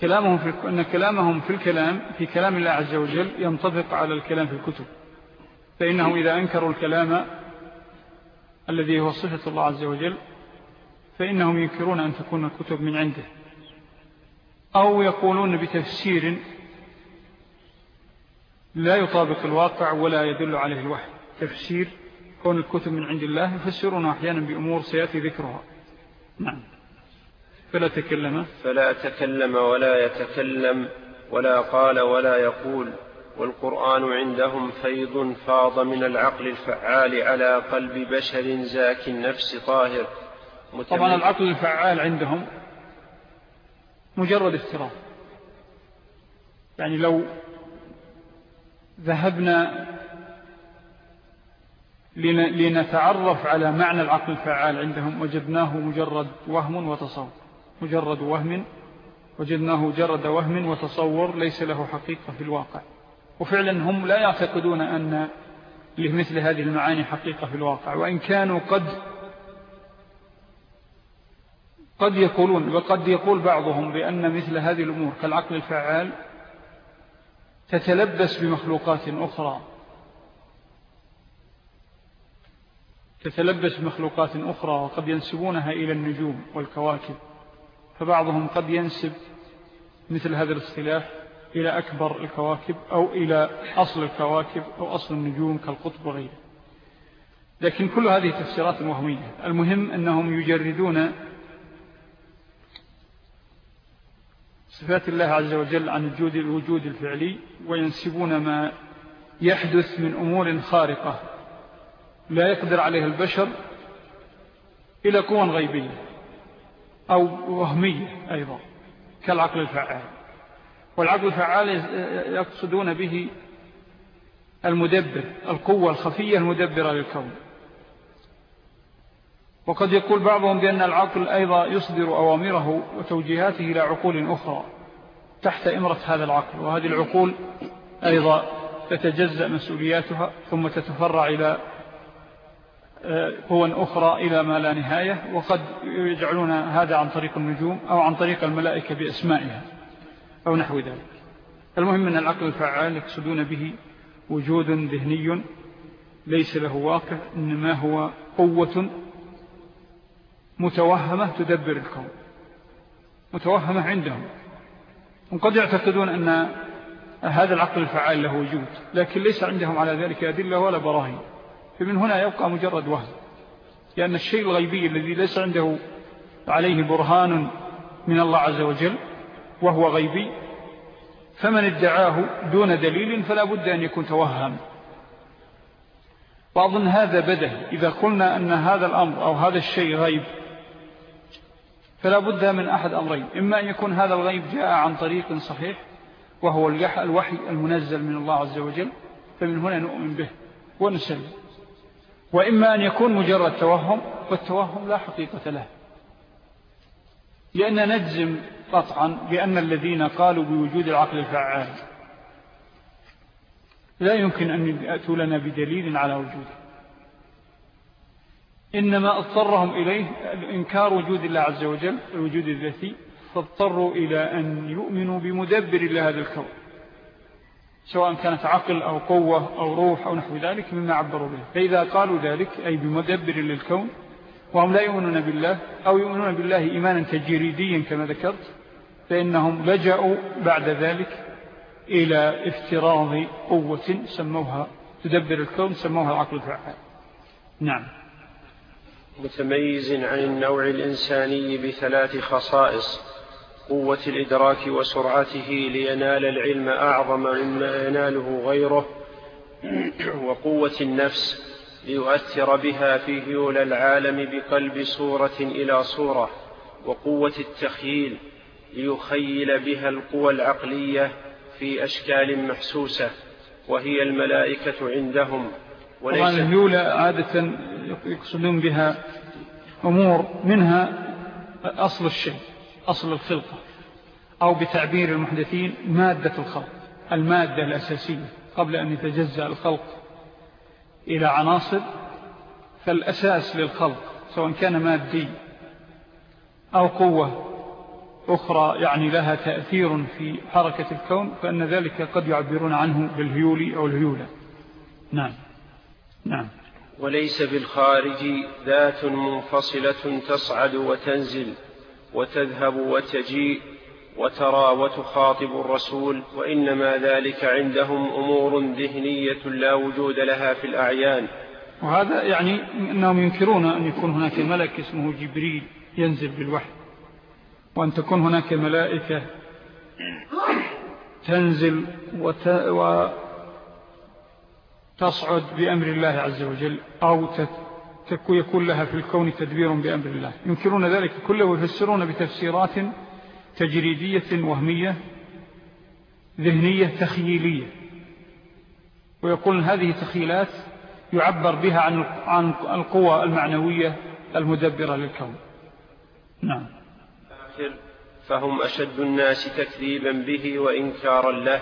كلامهم في أن كلامهم في الكلام في كلام الله عز وجل ينطبق على الكلام في الكتب. فإنهم إذا أنكروا الكلام الذي هو صفة الله عز وجل فإنهم ينكرون أن تكون الكتب من عنده. أو يقولون بتفسير لا يطابق الواقع ولا يدل عليه الوحي. تفسير كون الكتب من عند الله يفسرون أحيانا بأمور سيأتي ذكرها. نعم. فلا تكلم. فلا تكلم ولا يتكلم ولا قال ولا يقول والقرآن عندهم فيض فاض من العقل الفعال على قلب بشر زاك النفس طاهر. طبعا العقل الفعال عندهم مجرد افتراض. يعني لو ذهبنا لنتعرف على معنى العقل الفعال عندهم وجدناه مجرد وهم وتصور مجرد وهم وجدناه مجرد وهم وتصور ليس له حقيقة في الواقع. وفعلا هم لا يعتقدون أن لمثل هذه المعاني حقيقة في الواقع. وإن كانوا قد قد يقولون وقد يقول بعضهم بأن مثل هذه الأمور كالعقل الفعال تتلبس بمخلوقات أخرى. تتلبس بمخلوقات أخرى وقد ينسبونها إلى النجوم والكواكب. فبعضهم قد ينسب مثل هذا الاصطلاح إلى أكبر الكواكب أو إلى أصل الكواكب أو أصل النجوم كالقطب وغيره. لكن كل هذه تفسيرات وهمية. المهم أنهم يجردون صفات الله عز وجل عن الجود الوجود الفعلي وينسبون ما يحدث من أمور خارقة. لا يقدر عليها البشر إلى قوى غيبية. أو وهمية أيضا كالعقل الفعال. والعقل الفعال يقصدون به المدبر القوة الخفية المدبرة للكون. وقد يقول بعضهم بأن العقل أيضا يصدر أوامره وتوجيهاته إلى عقول أخرى تحت إمرة هذا العقل. وهذه العقول أيضا تتجزأ مسؤولياتها ثم تتفرع إلى قوى أخرى إلى ما لا نهاية وقد يجعلون هذا عن طريق النجوم أو عن طريق الملائكة بأسمائها أو نحو ذلك. المهم أن العقل الفعال يقصدون به وجود ذهني ليس له واقع إنما هو قوة متوهمة تدبر الكون متوهمة عندهم. وقد يعتقدون أن هذا العقل الفعال له وجود لكن ليس عندهم على ذلك أدلة ولا براهين. فمن هنا يبقى مجرد وهم. لأن الشيء الغيبي الذي ليس عنده عليه برهان من الله عز وجل وهو غيبي فمن ادعاه دون دليل فلا بد أن يكون توهم وأظن هذا بده. إذا قلنا أن هذا الأمر أو هذا الشيء غيب فلا بد من أحد أمرين. إما أن يكون هذا الغيب جاء عن طريق صحيح وهو الوحي المنزل من الله عز وجل فمن هنا نؤمن به ونسلم. وإما أن يكون مجرد توهم والتوهم لا حقيقة له. لأن نجزم قطعا بأن الذين قالوا بوجود العقل الفعال لا يمكن أن يأتوا لنا بدليل على وجوده. إنما اضطرهم إليه إنكار وجود الله عز وجل الوجود الذاتي فاضطروا إلى أن يؤمنوا بمدبر الله هذا الكون. سواء كانت عقل أو قوة أو روح أو نحو ذلك مما عبروا به. فإذا قالوا ذلك أي بمدبر للكون وهم لا يؤمنون بالله أو يؤمنون بالله إيمانا تجريديا كما ذكرت فإنهم لجأوا بعد ذلك إلى افتراض قوة سموها تدبر الكون سموها العقل الفعال. نعم. متميز عن النوع الإنساني بثلاث خصائص. قوة الإدراك وسرعته لينال العلم أعظم مما يناله غيره وقوة النفس ليؤثر بها في هيول العالم بقلب صورة إلى صورة وقوة التخييل ليخيل بها القوى العقلية في أشكال محسوسة وهي الملائكة عندهم. طبعا الهيولة عادة يقصدون بها أمور منها أصل الشيء. أصل الخلقة أو بتعبير المحدثين مادة الخلق المادة الأساسية قبل أن يتجزأ الخلق إلى عناصر فالأساس للخلق سواء كان مادي أو قوة أخرى يعني لها تأثير في حركة الكون فأن ذلك قد يعبرون عنه بالهيول أو الهيولة. نعم. نعم. وليس بالخارج ذات منفصلة تصعد وتنزل. وتذهب وتجيء وترى وتخاطب الرسول وإنما ذلك عندهم أمور ذهنية لا وجود لها في الأعيان. وهذا يعني أنهم ينكرون أن يكون هناك ملك اسمه جبريل ينزل بالوحي وأن تكون هناك ملائكة تنزل وت... وتصعد بأمر الله عز وجل أو يكون لها في الكون تدبير بأمر الله. ينكرون ذلك كله ويفسرون بتفسيرات تجريدية وهمية ذهنية تخييلية ويقول هذه تخيلات يعبر بها عن القوى المعنوية المدبرة للكون. نعم. فهم أشد الناس تكذيبا به وإنكارا له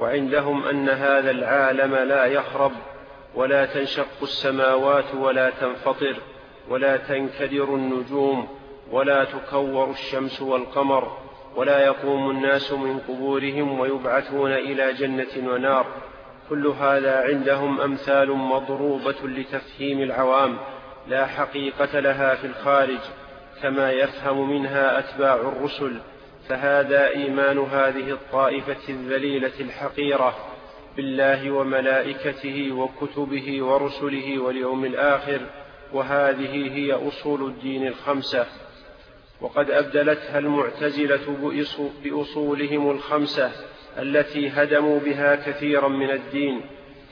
وعندهم أن هذا العالم لا يخرب. ولا تنشق السماوات ولا تنفطر ولا تنكدر النجوم ولا تكور الشمس والقمر ولا يقوم الناس من قبورهم ويبعثون إلى جنة ونار. كل هذا عندهم أمثال مضروبة لتفهيم العوام. لا حقيقة لها في الخارج كما يفهم منها أتباع الرسل. فهذا إيمان هذه الطائفة الذليلة الحقيرة. بالله وملائكته وكتبه ورسله واليوم الآخر وهذه هي أصول الدين الخمسة. وقد أبدلتها المعتزلة بأصولهم الخمسة التي هدموا بها كثيرا من الدين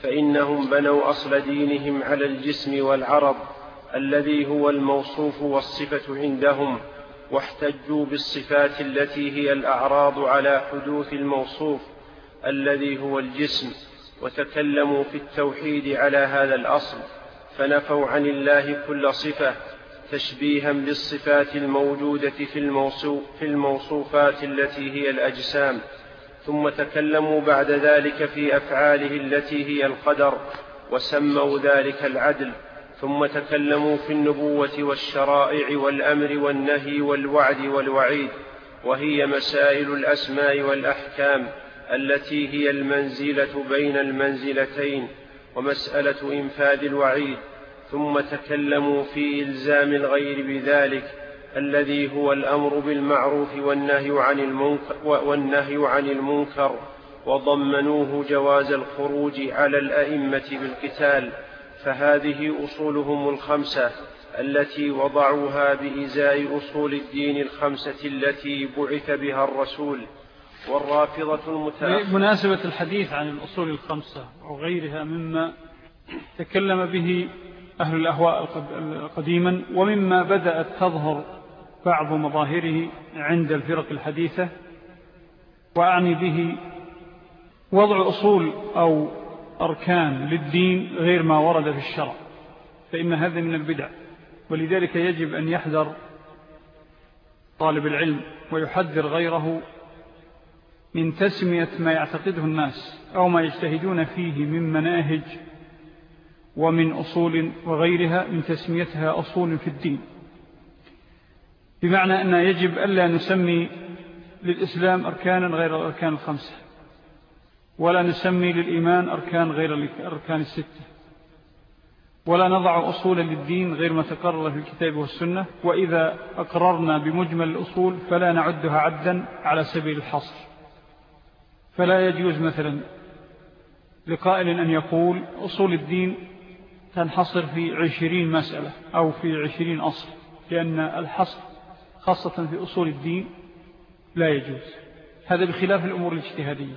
فإنهم بنوا أصل دينهم على الجسم والعرض الذي هو الموصوف والصفة عندهم واحتجوا بالصفات التي هي الأعراض على حدوث الموصوف الذي هو الجسم وتكلموا في التوحيد على هذا الأصل فنفوا عن الله كل صفة تشبيها بالصفات الموجودة في, الموصوف في الموصوفات التي هي الأجسام ثم تكلموا بعد ذلك في أفعاله التي هي القدر وسموا ذلك العدل ثم تكلموا في النبوة والشرائع والأمر والنهي والوعد والوعيد وهي مسائل الأسماء والأحكام. التي هي المنزلة بين المنزلتين ومسألة إنفاذ الوعيد ثم تكلموا في إلزام الغير بذلك الذي هو الأمر بالمعروف والنهي عن المنكر, والنهي عن المنكر وضمنوه جواز الخروج على الأئمة بالقتال. فهذه أصولهم الخمسة التي وضعوها بإزاء أصول الدين الخمسة التي بعث بها الرسول. والرافضة المتأخرة. بمناسبة الحديث عن الأصول الخمسة وغيرها مما تكلم به أهل الأهواء قديما ومما بدأت تظهر بعض مظاهره عند الفرق الحديثة وأعني به وضع أصول أو أركان للدين غير ما ورد في الشرع فإن هذا من البدع. ولذلك يجب أن يحذر طالب العلم ويحذر غيره من تسمية ما يعتقده الناس أو ما يجتهدون فيه من مناهج ومن أصول وغيرها من تسميتها أصول في الدين. بمعنى أن يجب ألا نسمي للإسلام أركانا غير الأركان الخمسة ولا نسمي للإيمان أركان غير الأركان الستة ولا نضع أصولا للدين غير ما تقرر في الكتاب والسنة وإذا أقررنا بمجمل الأصول فلا نعدها عدا على سبيل الحصر. فلا يجوز مثلا لقائل أن يقول أصول الدين تنحصر في عشرين مسألة أو في عشرين أصل لأن الحصر خاصة في أصول الدين لا يجوز. هذا بخلاف الأمور الاجتهادية.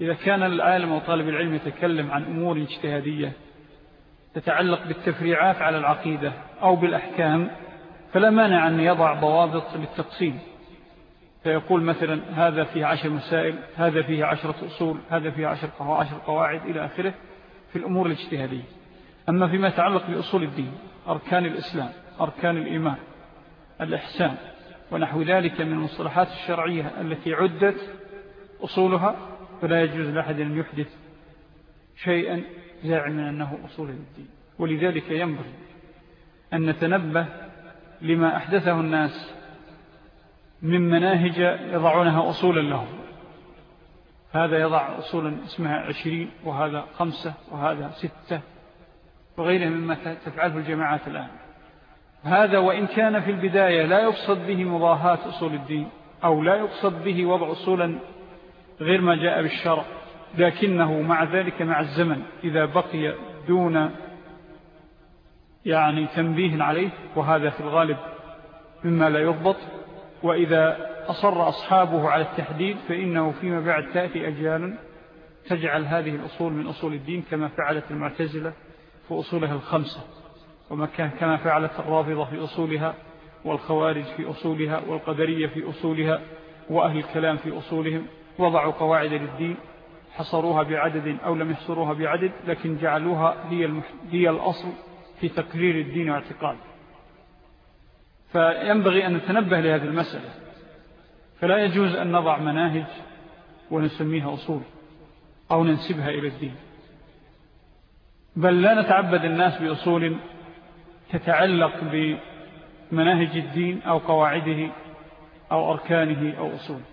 إذا كان العالم وطالب العلم يتكلم عن أمور اجتهادية تتعلق بالتفريعات على العقيدة أو بالأحكام فلا مانع أن يضع ضوابط للتقسيم. فيقول مثلا هذا فيه عشر مسائل هذا فيه عشرة أصول هذا فيه عشر, عشر قواعد إلى آخره في الأمور الاجتهادية. أما فيما يتعلق بأصول الدين أركان الإسلام أركان الإيمان الإحسان ونحو ذلك من المصطلحات الشرعية التي عدت أصولها فلا يجوز لأحد أن يحدث شيئا زاعما أنه أصول الدين. ولذلك ينبغي أن نتنبه لما أحدثه الناس من مناهج يضعونها أصولا لهم. هذا يضع أصولا اسمها عشرين وهذا خمسة وهذا ستة وغيرها مما تفعله الجماعات الآن. هذا وإن كان في البداية لا يقصد به مضاهاة أصول الدين أو لا يقصد به وضع أصولا غير ما جاء بالشرع لكنه مع ذلك مع الزمن إذا بقي دون يعني تنبيه عليه وهذا في الغالب مما لا يضبط. وإذا أصر أصحابه على التحديد فإنه فيما بعد تأتي أجيال تجعل هذه الأصول من أصول الدين كما فعلت المعتزلة في أصولها الخمسة وما كان كما فعلت الرافضة في أصولها والخوارج في أصولها والقدرية في أصولها وأهل الكلام في أصولهم وضعوا قواعد للدين حصروها بعدد أو لم يحصروها بعدد لكن جعلوها هي. هي الأصل في تقرير الدين واعتقاد فينبغي أن نتنبه لهذه المسألة. فلا يجوز أن نضع مناهج ونسميها أصول أو ننسبها إلى الدين. بل لا نتعبد الناس بأصول تتعلق بمناهج الدين أو قواعده أو أركانه أو أصوله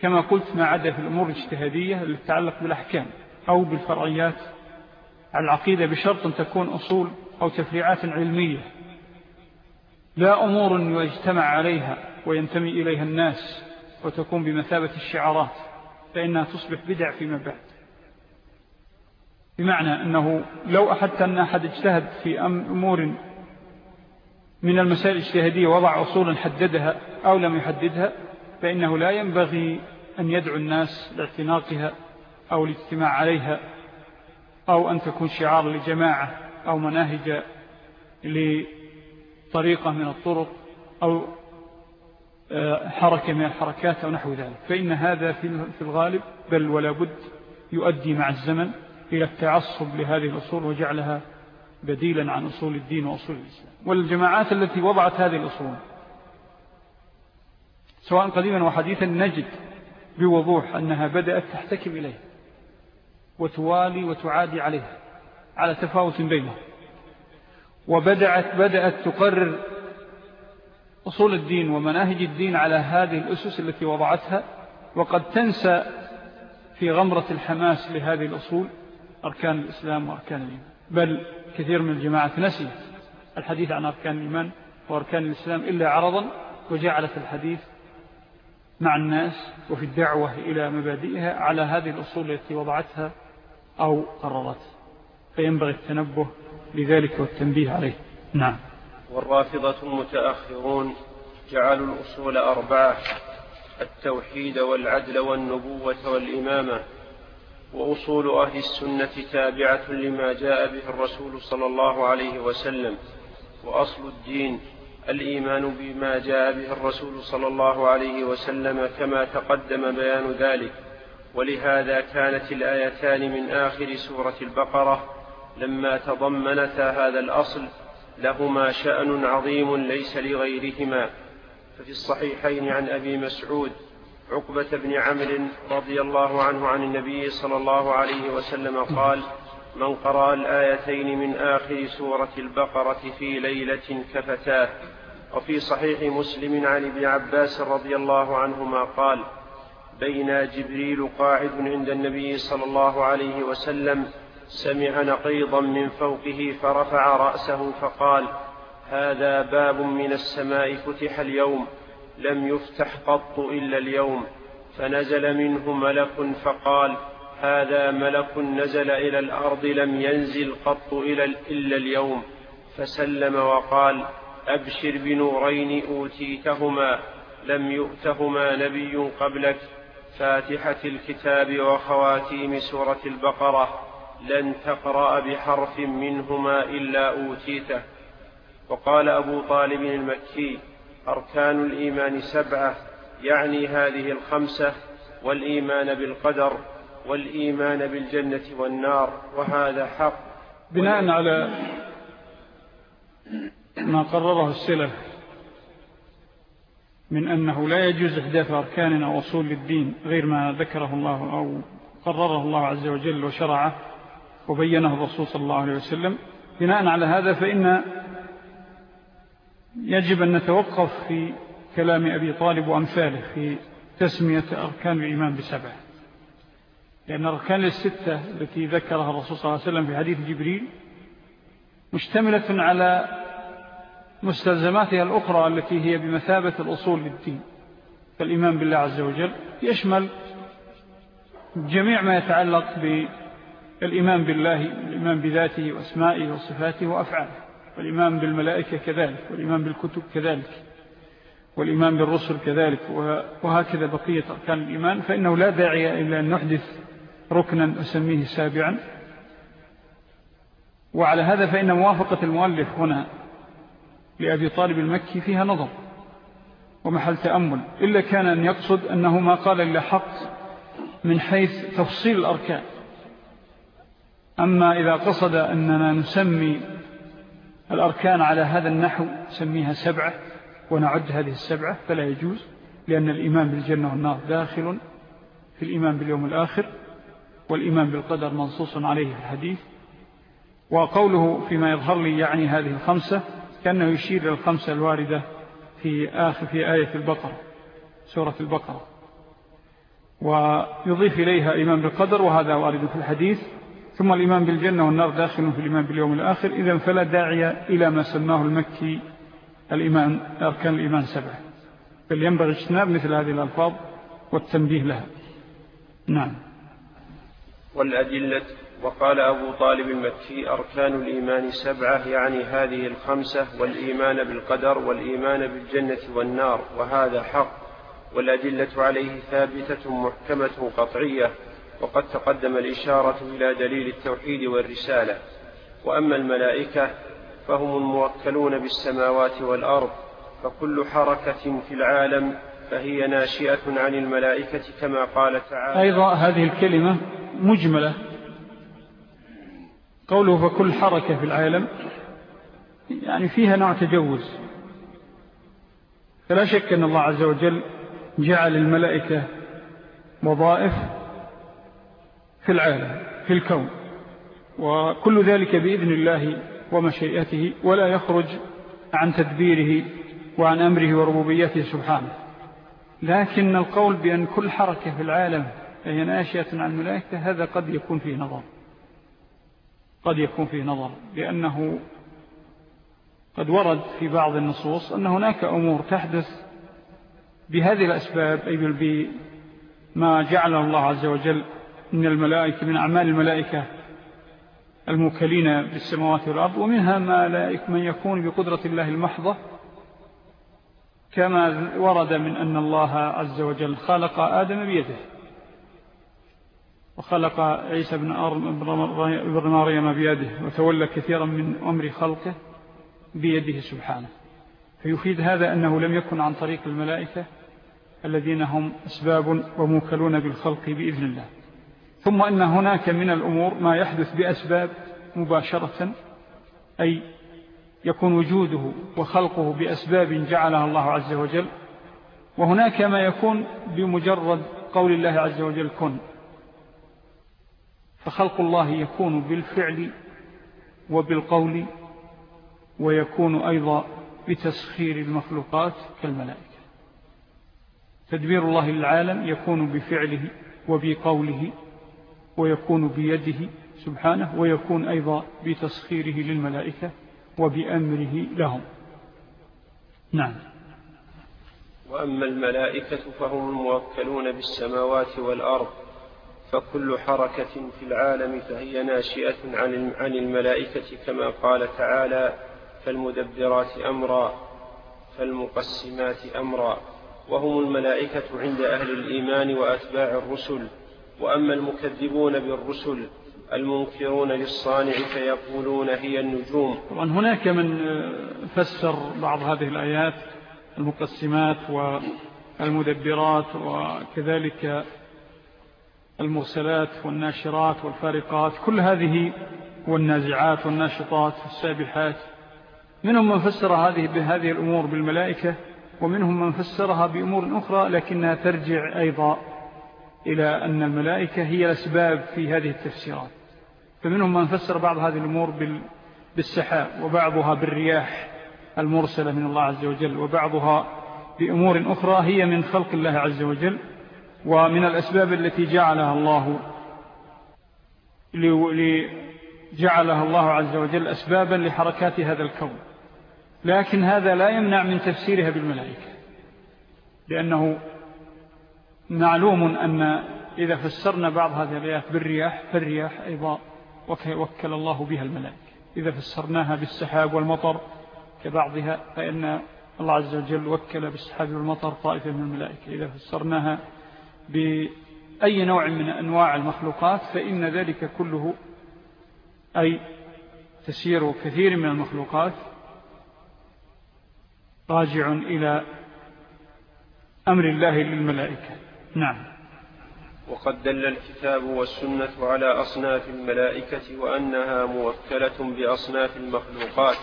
كما قلت ما عدا في الأمور الاجتهادية اللي تتعلق بالأحكام أو بالفرعيات العقيدة بشرط أن تكون أصول أو تفريعات علمية لا أمور يجتمع عليها وينتمي إليها الناس وتكون بمثابة الشعارات فإنها تصبح بدع فيما بعد. بمعنى أنه لو أحدت أن أحد اجتهد في أمور من المسائل الاجتهادية وضع أصولا حددها أو لم يحددها فإنه لا ينبغي أن يدعو الناس لاعتناقها أو الاجتماع عليها أو أن تكون شعار لجماعة أو مناهج لطريقة من الطرق أو آه، حركة من الحركات أو نحو ذلك. فإن هذا في الغالب بل ولا بد يؤدي مع الزمن إلى التعصب لهذه الأصول وجعلها بديلا عن أصول الدين وأصول الإسلام. والجماعات التي وضعت هذه الأصول سواء قديما وحديثا نجد بوضوح أنها بدأت تحتكم إليه وتوالي وتعادي عليها على تفاوت بينه وبدأت بدأت تقرر أصول الدين ومناهج الدين على هذه الأسس التي وضعتها وقد تنسى في غمرة الحماس لهذه الأصول أركان الإسلام وأركان الإيمان. بل كثير من الجماعة نسيت الحديث عن أركان الإيمان وأركان الإسلام إلا عرضا وجعلت الحديث مع الناس وفي الدعوة إلى مبادئها على هذه الأصول التي وضعتها أو قررتها. فينبغي التنبه لذلك والتنبيه عليه. نعم. والرافضة المتأخرون جعلوا الأصول أربعة التوحيد والعدل والنبوة والإمامة. وأصول أهل السنة تابعة لما جاء به الرسول صلى الله عليه وسلم. وأصل الدين الإيمان بما جاء به الرسول صلى الله عليه وسلم كما تقدم بيان ذلك. ولهذا كانت الآيتان من آخر سورة البقرة لما تضمنتا هذا الأصل لهما شأن عظيم ليس لغيرهما. ففي الصحيحين عن أبي مسعود عقبة بن عمرو رضي الله عنه عن النبي صلى الله عليه وسلم قال من قرأ الآيتين من آخر سورة البقرة في ليلة كفتاه وفي صحيح مسلم عن ابن عباس رضي الله عنهما قال بين جبريل قاعد عند النبي صلى الله عليه وسلم سمع نقيضا من فوقه فرفع رأسه فقال هذا باب من السماء فتح اليوم لم يفتح قط إلا اليوم. فنزل منه ملك فقال هذا ملك نزل إلى الأرض لم ينزل قط إلا اليوم. فسلم وقال أبشر بنورين أوتيتهما لم يؤتهما نبي قبلك فاتحة الكتاب وخواتيم سورة البقرة. لن تقرأ بحرف منهما إلا أوتيته. وقال أبو طالب المكي أركان الإيمان سبعة يعني هذه الخمسة والإيمان بالقدر والإيمان بالجنة والنار وهذا حق. بناء على ما قرره السلف من أنه لا يجوز إحداث أركان أو أصول للدين غير ما ذكره الله أو قرره الله عز وجل وشرعه وبينه الرسول صلى الله عليه وسلم. بناء على هذا فإن يجب أن نتوقف في كلام أبي طالب وأمثاله في تسمية أركان الإيمان بسبعة. لأن الأركان الستة التي ذكرها الرسول صلى الله عليه وسلم في حديث جبريل مشتملة على مستلزماتها الأخرى التي هي بمثابة الأصول للدين فالإيمان بالله عز وجل يشمل جميع ما يتعلق بالإيمان بالله الإيمان بذاته وأسمائه وصفاته وأفعاله والإيمان بالملائكة كذلك والإيمان بالكتب كذلك والإيمان بالرسل كذلك وهكذا بقية أركان الإيمان. فإنه لا داعي إلا أن نحدث ركنا أسميه سابعا. وعلى هذا فإن موافقة المؤلف هنا لأبي طالب المكي فيها نظر ومحل تأمل إلا كان أن يقصد أنه ما قال إلا حق من حيث تفصيل الأركان. أما إذا قصد أننا نسمي الأركان على هذا النحو سميها سبعة ونعد هذه السبعة فلا يجوز لأن الإيمان بالجنة والنار داخل في الإيمان باليوم الآخر والإيمان بالقدر منصوص عليه في الحديث. وقوله فيما يظهر لي يعني هذه الخمسة كأنه يشير إلى الخمسة الواردة في آخر في آية البقرة سورة البقرة. ويضيف إليها إيمان بالقدر وهذا وارد في الحديث. ثم الإيمان بالجنة والنار داخل في الإيمان باليوم الآخر. إذا فلا داعي إلى ما سماه المكي الإيمان أركان الإيمان سبعة. بل ينبغي اجتناب مثل هذه الألفاظ والتنبيه لها. نعم. والأدلة وقال أبو طالب المكي أركان الإيمان سبعة يعني هذه الخمسة والإيمان بالقدر والإيمان بالجنة والنار وهذا حق. والأدلة عليه ثابتة محكمة قطعية. وقد تقدم الإشارة إلى دليل التوحيد والرسالة. وأما الملائكة فهم الموكلون بالسماوات والأرض فكل حركة في العالم فهي ناشئة عن الملائكة كما قال تعالى. أيضا هذه الكلمة مجملة. قوله فكل حركة في العالم يعني فيها نوع تجوز. فلا شك أن الله عز وجل جعل الملائكة وظائف في العالم في الكون. وكل ذلك بإذن الله ومشيئته ولا يخرج عن تدبيره وعن أمره وربوبيته سبحانه. لكن القول بأن كل حركة في العالم هي ناشئة عن الملائكة هذا قد يكون فيه نظر. قد يكون فيه نظر لأنه قد ورد في بعض النصوص أن هناك أمور تحدث بهذه الأسباب أي بما جعل الله عز وجل من الملائكة من أعمال الملائكة الموكلين بالسماوات والأرض ومنها ما من يكون بقدرة الله المحضة كما ورد من أن الله عز وجل خلق آدم بيده. وخلق عيسى بن مريم بيده وتولى كثيرا من أمر خلقه بيده سبحانه. فيفيد هذا أنه لم يكن عن طريق الملائكة الذين هم أسباب وموكلون بالخلق بإذن الله. ثم أن هناك من الأمور ما يحدث بأسباب مباشرة أي يكون وجوده وخلقه بأسباب جعلها الله عز وجل وهناك ما يكون بمجرد قول الله عز وجل كن. فخلق الله يكون بالفعل وبالقول ويكون أيضا بتسخير المخلوقات كالملائكة. تدبير الله للعالم يكون بفعله وبقوله ويكون بيده سبحانه ويكون أيضا بتسخيره للملائكة وبأمره لهم. نعم. وأما الملائكة فهم الموكلون بالسماوات والأرض فكل حركة في العالم فهي ناشئة عن الملائكة كما قال تعالى فالمدبرات أمرا فالمقسمات أمرا وهم الملائكة عند أهل الإيمان وأتباع الرسل. وأما المكذبون بالرسل المنكرون للصانع فيقولون هي النجوم. طبعا هناك من فسر بعض هذه الآيات المقسمات والمدبرات وكذلك المرسلات والناشرات والفارقات كل هذه والنازعات والناشطات والسابحات. منهم من فسر هذه بهذه الأمور بالملائكة ومنهم من فسرها بأمور أخرى لكنها ترجع أيضا إلى أن الملائكة هي الأسباب في هذه التفسيرات. فمنهم من فسر بعض هذه الأمور بالسحاب وبعضها بالرياح المرسلة من الله عز وجل وبعضها بأمور أخرى هي من خلق الله عز وجل ومن الأسباب التي جعلها الله جعلها الله عز وجل أسبابا لحركات هذا الكون. لكن هذا لا يمنع من تفسيرها بالملائكة لأنه معلوم أن إذا فسرنا بعض هذه الآيات بالرياح فالرياح أيضا وكل الله بها الملائكة. إذا فسرناها بالسحاب والمطر كبعضها فإن الله عز وجل وكل بالسحاب والمطر طائفة من الملائكة. إذا فسرناها بأي نوع من أنواع المخلوقات فإن ذلك كله أي تسير كثير من المخلوقات راجع إلى أمر الله للملائكة. نعم. وقد دل الكتاب والسنة على أصناف الملائكة وأنها موكلة بأصناف المخلوقات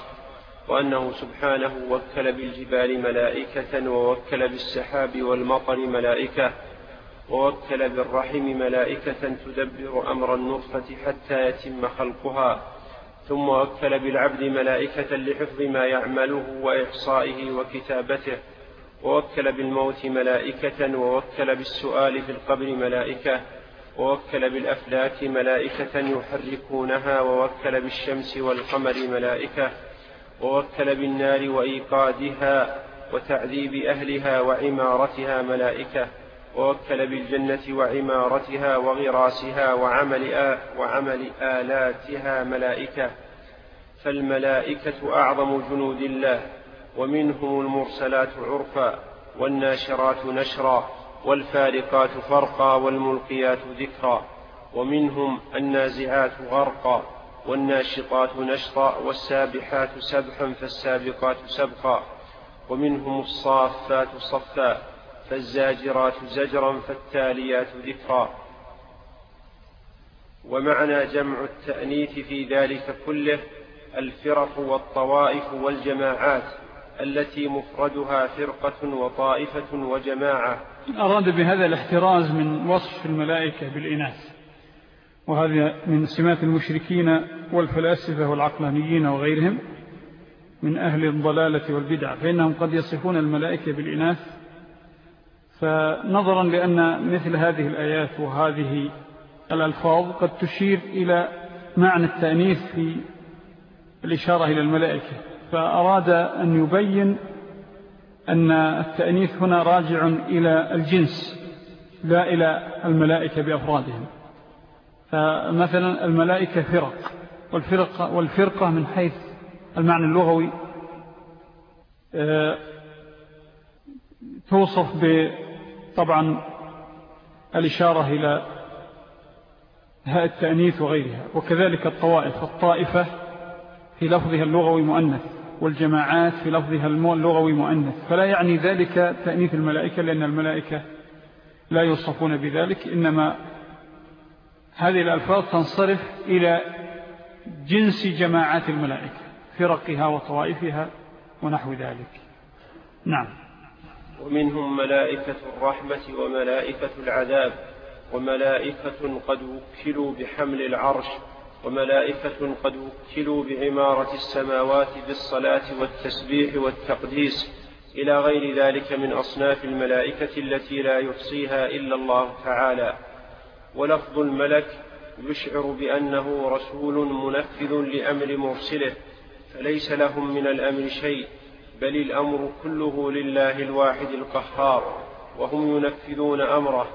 وأنه سبحانه وكل بالجبال ملائكة ووكل بالسحاب والمطر ملائكة ووكل بالرحم ملائكة تدبر أمر النطفة حتى يتم خلقها ثم وكل بالعبد ملائكة لحفظ ما يعمله وإحصائه وكتابته. ووكل بالموت ملائكة ووكل بالسؤال في القبر ملائكة ووكل بالأفلاك ملائكة يحركونها ووكل بالشمس والقمر ملائكة ووكل بالنار وإيقادها وتعذيب أهلها وعمارتها ملائكة ووكل بالجنة وعمارتها وغراسها وعمل, آ وعمل آلاتها ملائكة. فالملائكة أعظم جنود الله. ومنهم المرسلات عرفا والناشرات نشرا والفارقات فرقا والملقيات ذكرا ومنهم النازعات غرقا والناشطات نشطا والسابحات سبحا فالسابقات سبقا ومنهم الصافات صفا فالزاجرات زجرا فالتاليات ذكرا ومعنى جمع التأنيث في ذلك كله الفرق والطوائف والجماعات التي مفردها فرقة وطائفة وجماعة. أراد بهذا الاحتراز من وصف الملائكة بالإناث. وهذا من سمات المشركين والفلاسفة والعقلانيين وغيرهم من أهل الضلالة والبدع فإنهم قد يصفون الملائكة بالإناث. فنظرا لأن مثل هذه الآيات وهذه الألفاظ قد تشير إلى معنى التأنيث في الإشارة إلى الملائكة. فأراد أن يبين أن التأنيث هنا راجع إلى الجنس لا إلى الملائكة بأفرادهم. فمثلا الملائكة فرق والفرقة, والفرقة من حيث المعنى اللغوي آه، توصف طبعا الإشارة إلى هاء التأنيث وغيرها وكذلك الطوائف. الطائفة في لفظها اللغوي مؤنث والجماعات في لفظها اللغوي مؤنث. فلا يعني ذلك تأنيث الملائكة لأن الملائكة لا يوصفون بذلك إنما هذه الألفاظ تنصرف إلى جنس جماعات الملائكة فرقها وطوائفها ونحو ذلك. نعم. ومنهم ملائكة الرحمة وملائكة العذاب وملائكة قد وكلوا بحمل العرش وملائكة قد وكلوا بعمارة السماوات بالصلاة والتسبيح والتقديس إلى غير ذلك من أصناف الملائكة التي لا يحصيها إلا الله تعالى. ولفظ الملك يشعر بأنه رسول منفذ لأمر مرسله فليس لهم من الأمر شيء بل الأمر كله لله الواحد القهار وهم ينفذون أمره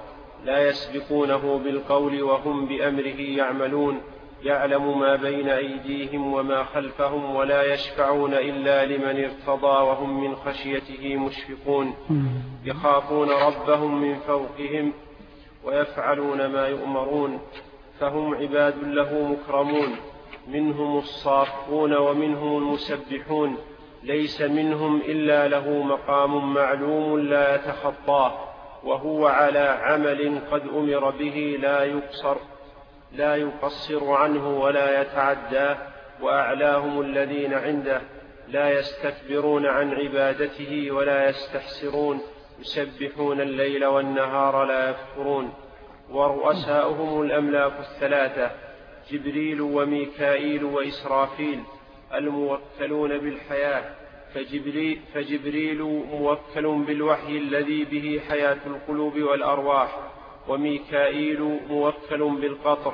لا يسبقونه بالقول وهم بأمره يعملون. يعلم ما بين أيديهم وما خلفهم ولا يشفعون إلا لمن ارتضى وهم من خشيته مشفقون. يخافون ربهم من فوقهم ويفعلون ما يؤمرون. فهم عباد له مكرمون. منهم الصافون ومنهم المسبحون. ليس منهم إلا له مقام معلوم لا يتخطاه. وهو على عمل قد أمر به لا يقصر. لا يقصر عنه ولا يتعداه وأعلاهم الذين عنده لا يستكبرون عن عبادته ولا يستحسرون يسبحون الليل والنهار لا يفكرون ورؤساؤهم الأملاك الثلاثة جبريل وميكائيل وإسرافيل الموكلون بالحياة فجبريل, فجبريل موكل بالوحي الذي به حياة القلوب والأرواح. وميكائيل موكل بالقطر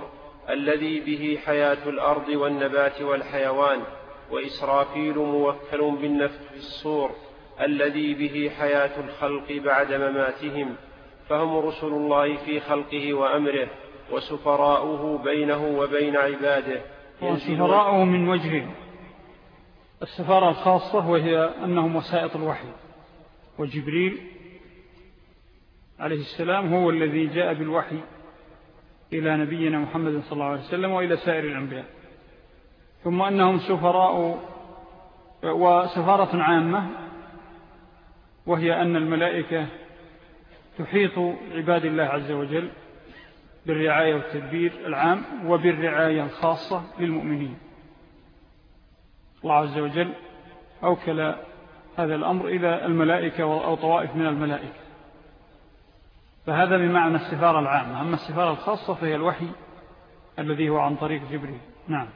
الذي به حياة الأرض والنبات والحيوان وإسرافيل موكل بالنفخ في الصور الذي به حياة الخلق بعد مماتهم فهم رسل الله في خلقه وأمره وسفراؤه بينه وبين عباده. وسفراؤه من وجهه. السفارة الخاصة وهي أنهم وسائط الوحي. وجبريل عليه السلام هو الذي جاء بالوحي إلى نبينا محمد صلى الله عليه وسلم وإلى سائر الأنبياء. ثم أنهم سفراء وسفارة عامة وهي أن الملائكة تحيط عباد الله عز وجل بالرعاية والتدبير العام وبالرعاية الخاصة للمؤمنين. الله عز وجل أوكل هذا الأمر إلى الملائكة أو طوائف من الملائكة. فهذا بمعنى السفارة العامة. أما السفارة الخاصة فهي الوحي الذي هو عن طريق جبريل. نعم.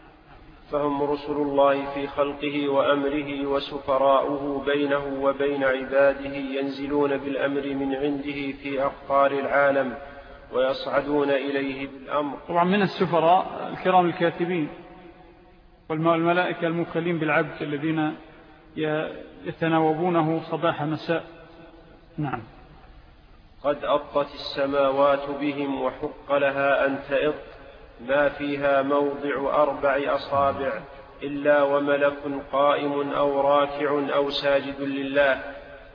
فهم رسل الله في خلقه وأمره وسفراؤه بينه وبين عباده ينزلون بالأمر من عنده في أقطار العالم ويصعدون إليه بالأمر. طبعا من السفراء الكرام الكاتبين والملائكة الموكلين بالعبد الذين يتناوبونه صباح مساء. نعم. قد أطت السماوات بهم وحق لها أن تئط. ما فيها موضع أربع أصابع إلا وملك قائم أو راكع أو ساجد لله.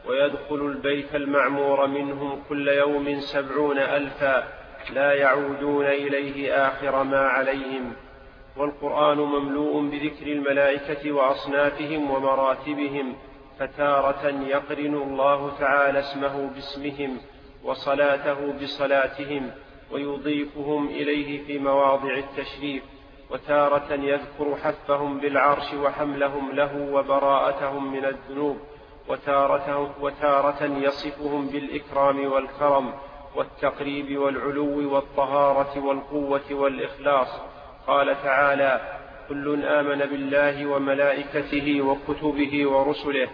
ويدخل البيت المعمور منهم كل يوم سبعون ألفا. لا يعودون إليه آخر ما عليهم. والقرآن مملوء بذكر الملائكة وأصنافهم ومراتبهم. فتارة يقرن الله تعالى اسمه باسمهم. وصلاته بصلاتهم ويضيفهم إليه في مواضع التشريف وتارة يذكر حفهم بالعرش وحملهم له وبراءتهم من الذنوب وتارة, وتارة يصفهم بالإكرام والكرم والتقريب والعلو والطهارة والقوة والإخلاص. قال تعالى كل آمن بالله وملائكته وكتبه ورسله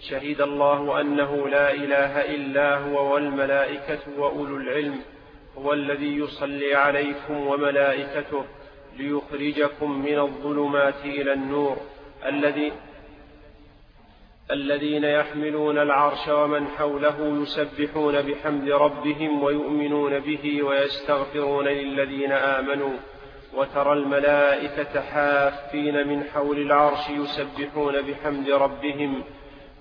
شهد الله أنه لا إله إلا هو والملائكة وأولو العلم هو الذي يصلي عليكم وملائكته ليخرجكم من الظلمات إلى النور الذي الذين يحملون العرش ومن حوله يسبحون بحمد ربهم ويؤمنون به ويستغفرون للذين آمنوا وترى الملائكة حافين من حول العرش يسبحون بحمد ربهم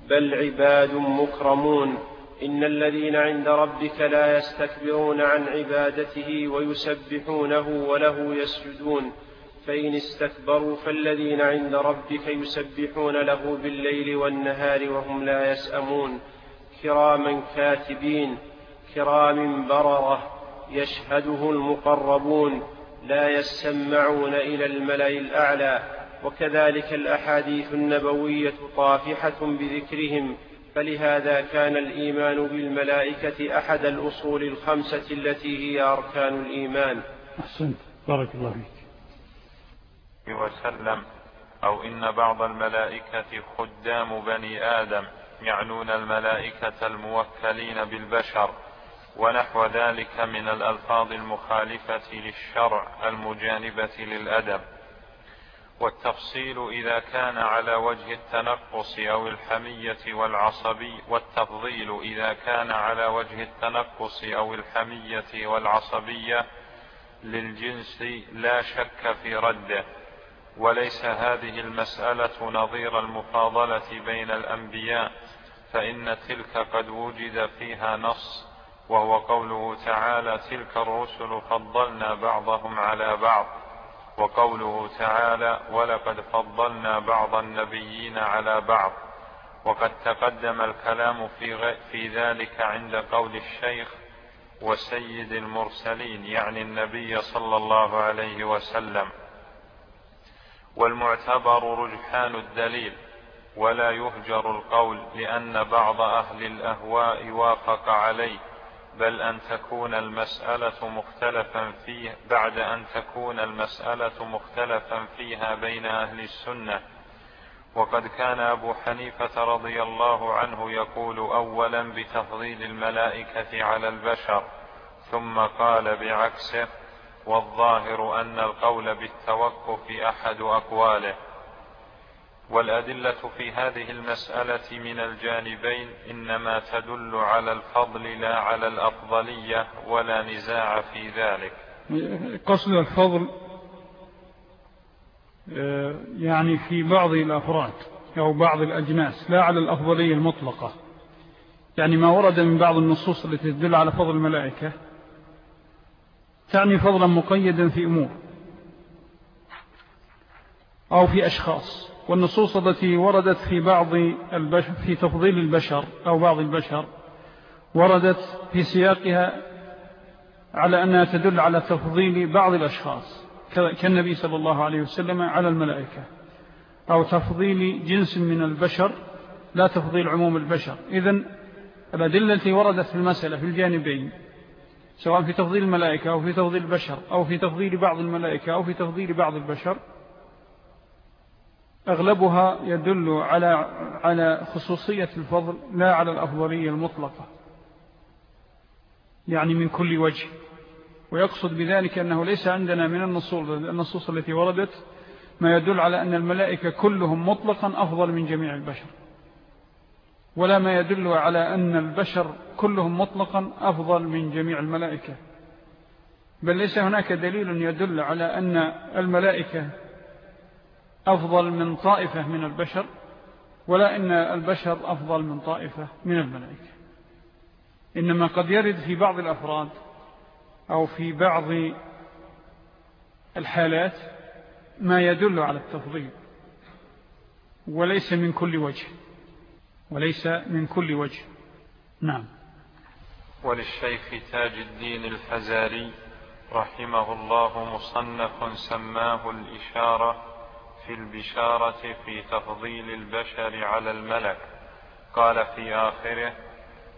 بل عباد مكرمون. إن الذين عند ربك لا يستكبرون عن عبادته ويسبحونه وله يسجدون. فإن استكبروا فالذين عند ربك يسبحون له بالليل والنهار وهم لا يسأمون. كراما كاتبين كرام بررة يشهده المقربون. لا يسمعون إلى الملأ الأعلى. وكذلك الأحاديث النبوية طافحة بذكرهم فلهذا كان الإيمان بالملائكة أحد الأصول الخمسة التي هي أركان الإيمان. أحسنت. بارك الله فيك. وسلم. أو إن بعض الملائكة خدام بني آدم يعنون الملائكة الموكلين بالبشر ونحو ذلك من الألفاظ المخالفة للشرع المجانبة للأدب. والتفصيل إذا كان على وجه التنقص أو الحمية والعصبي والتفضيل إذا كان على وجه التنقص أو الحمية والعصبية للجنس لا شك في رده. وليس هذه المسألة نظير المفاضلة بين الأنبياء فإن تلك قد وجد فيها نص وهو قوله تعالى تلك الرسل فضلنا بعضهم على بعض. وقوله تعالى ولقد فضلنا بعض النبيين على بعض وقد تقدم الكلام في, في ذلك عند قول الشيخ وسيد المرسلين يعني النبي صلى الله عليه وسلم. والمعتبر رجحان الدليل ولا يهجر القول لأن بعض أهل الأهواء وافق عليه. بل أن تكون المسألة مختلفا فيه بعد أن تكون المسألة مختلفا فيها بين أهل السنة. وقد كان أبو حنيفة رضي الله عنه يقول أولا بتفضيل الملائكة على البشر ثم قال بعكسه والظاهر أن القول بالتوقف أحد أقواله. والأدلة في هذه المسألة من الجانبين إنما تدل على الفضل لا على الأفضلية ولا نزاع في ذلك. قصد الفضل آه، يعني في بعض الأفراد أو بعض الأجناس لا على الأفضلية المطلقة. يعني ما ورد من بعض النصوص التي تدل على فضل الملائكة تعني فضلا مقيدا في أمور أو في أشخاص. والنصوص التي وردت في بعض البشر في تفضيل البشر أو بعض البشر وردت في سياقها على أنها تدل على تفضيل بعض الأشخاص كالنبي صلى الله عليه وسلم على الملائكة. أو تفضيل جنس من البشر لا تفضيل عموم البشر. إذن الأدلة التي وردت في المسألة في الجانبين سواء في تفضيل الملائكة أو في تفضيل البشر أو في تفضيل بعض الملائكة أو في تفضيل بعض البشر أغلبها يدل على على خصوصية الفضل لا على الأفضلية المطلقة. يعني من كل وجه. ويقصد بذلك أنه ليس عندنا من النصوص, النصوص التي وردت ما يدل على أن الملائكة كلهم مطلقا أفضل من جميع البشر. ولا ما يدل على أن البشر كلهم مطلقا أفضل من جميع الملائكة. بل ليس هناك دليل يدل على أن الملائكة أفضل من طائفة من البشر ولا أن البشر أفضل من طائفة من الملائكة. إنما قد يرد في بعض الأفراد أو في بعض الحالات ما يدل على التفضيل وليس من كل وجه وليس من كل وجه. نعم. وللشيخ تاج الدين الفزاري رحمه الله مصنف سماه الإشارة في البشارة في تفضيل البشر على الملك. قال في آخره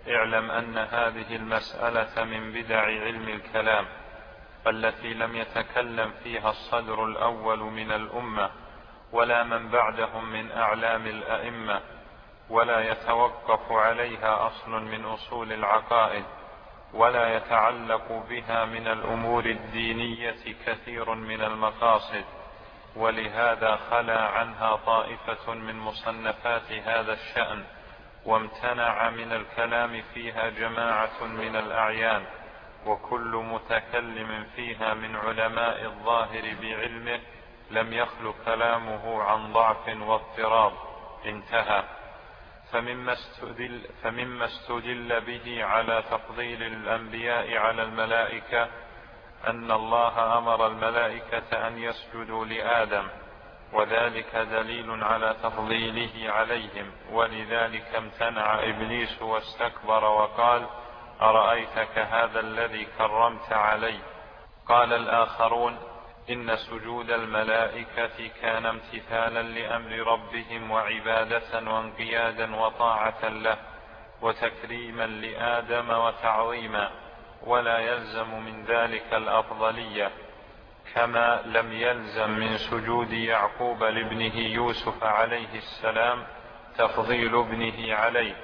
اعلم أن هذه المسألة من بدع علم الكلام التي لم يتكلم فيها الصدر الأول من الأمة ولا من بعدهم من أعلام الأئمة ولا يتوقف عليها أصل من أصول العقائد ولا يتعلق بها من الأمور الدينية كثير من المقاصد. ولهذا خلا عنها طائفة من مصنفات هذا الشأن وامتنع من الكلام فيها جماعة من الأعيان وكل متكلم فيها من علماء الظاهر بعلمه لم يخل كلامه عن ضعف واضطراب انتهى. فمما استدل, فمما استدل به على تفضيل الأنبياء على الملائكة أن الله أمر الملائكة أن يسجدوا لآدم وذلك دليل على تفضيله عليهم. ولذلك امتنع إبليس واستكبر وقال أرأيتك هذا كرمت كرمت علي؟ قال الآخرون إن سجود الملائكة كان امتثالا لأمر ربهم وعبادة وانقيادا وطاعة له وتكريما لآدم وتعظيما. ولا يلزم من ذلك الأفضلية كما لم يلزم من سجود يعقوب لابنه يوسف عليه السلام تفضيل ابنه عليه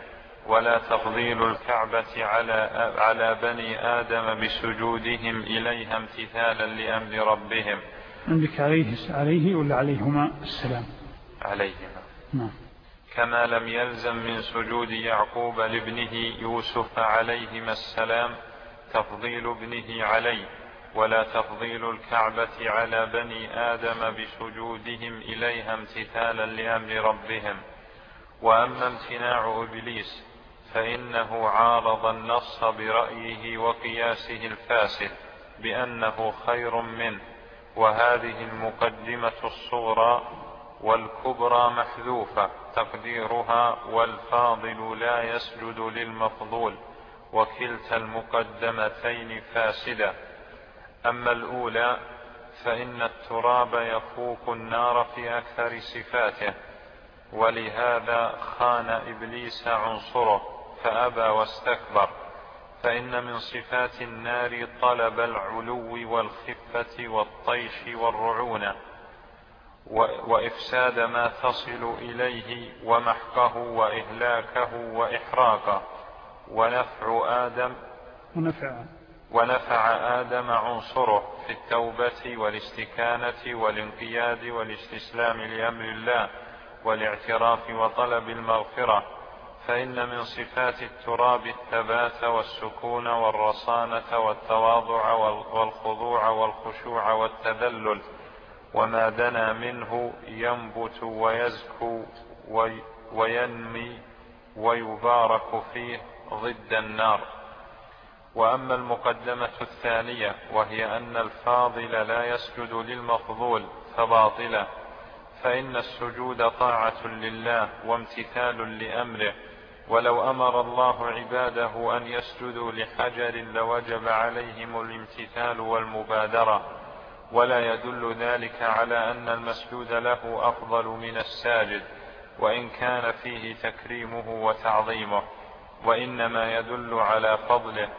ولا تفضيل الكعبة على, على بني آدم بسجودهم إليها امتثالا لأمر ربهم. عندك عليه, عليه ولا عليهما السلام؟ عليهما. نعم. كما لم يلزم من سجود يعقوب لابنه يوسف عليهما السلام تفضيل ابنه عليه ولا تفضيل الكعبة على بني آدم بسجودهم إليها امتثالا لأمر ربهم. وأما امتناع إبليس فإنه عارض النص برأيه وقياسه الفاسد بأنه خير منه. وهذه المقدمة الصغرى والكبرى محذوفة تقديرها والفاضل لا يسجد للمفضول. وكلتا المقدمتين فاسدة. أما الأولى فإن التراب يفوق النار في أكثر صفاته ولهذا خان إبليس عنصره فأبى واستكبر. فإن من صفات النار طلب العلو والخفة والطيش والرعونة وإفساد ما تصل إليه ومحقه وإهلاكه وإحراقه. ونفع آدم. ونفع. ونفع آدم عنصره في التوبة والاستكانة والانقياد والاستسلام لأمر الله والاعتراف وطلب المغفرة. فإن من صفات التراب الثبات والسكون والرصانة والتواضع والخضوع والخشوع والتذلل. وما دنا منه ينبت ويزكو وينمي ويبارك فيه. ضد النار. وأما المقدمة الثانية وهي أن الفاضل لا يسجد للمفضول فباطلة. فإن السجود طاعة لله وامتثال لأمره. ولو أمر الله عباده أن يسجدوا لحجر لوجب عليهم الامتثال والمبادرة. ولا يدل ذلك على أن المسجود له أفضل من الساجد وإن كان فيه تكريمه وتعظيمه. وإنما يدل على فضله.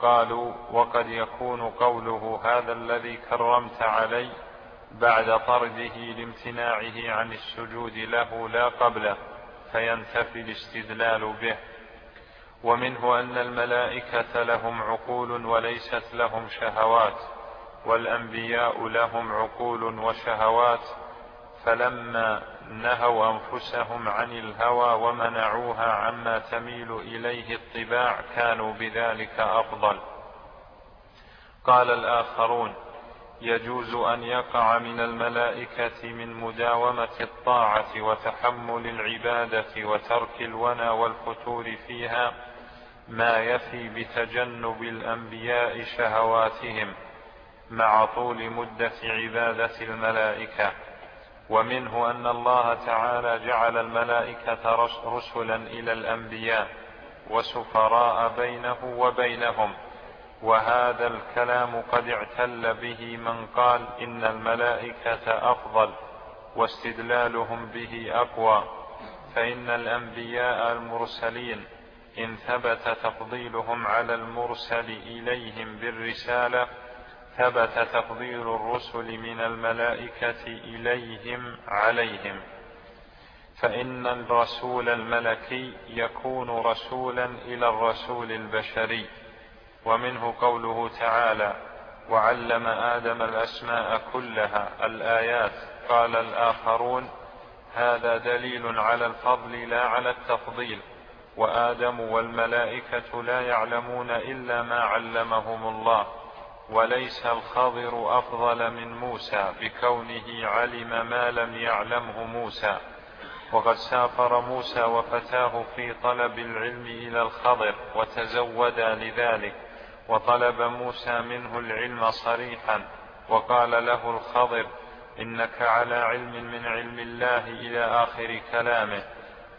قالوا وقد يكون قوله هذا الذي كرمت علي بعد طرده لامتناعه عن السجود له لا قبله فينتفي الاستدلال به. ومنه أن الملائكة لهم عقول وليست لهم شهوات والأنبياء لهم عقول وشهوات فلما نهوا أنفسهم عن الهوى ومنعوها عما تميل إليه الطباع كانوا بذلك أفضل. قال الآخرون يجوز أن يقع من الملائكة من مداومة الطاعة وتحمل العبادة وترك الونى والفتور فيها ما يفي بتجنب الأنبياء شهواتهم مع طول مدة عبادة الملائكة. ومنه أن الله تعالى جعل الملائكة رسلا إلى الأنبياء وسفراء بينه وبينهم. وهذا الكلام قد اعتل به من قال إن الملائكة أفضل واستدلالهم به أقوى. فإن الأنبياء المرسلين إن ثبت تفضيلهم على المرسل إليهم بالرسالة ثبت تفضيل الرسل من الملائكة إليهم عليهم. فإن الرسول الملكي يكون رسولا إلى الرسول البشري. ومنه قوله تعالى وعلم آدم الأسماء كلها الآيات. قال الآخرون هذا دليل على الفضل لا على التفضيل. وآدم والملائكة لا يعلمون إلا ما علمهم الله. وليس الخضر أفضل من موسى بكونه علم ما لم يعلمه موسى. وقد سافر موسى وفتاه في طلب العلم إلى الخضر وتزودا لذلك وطلب موسى منه العلم صريحا وقال له الخضر إنك على علم من علم الله إلى آخر كلامه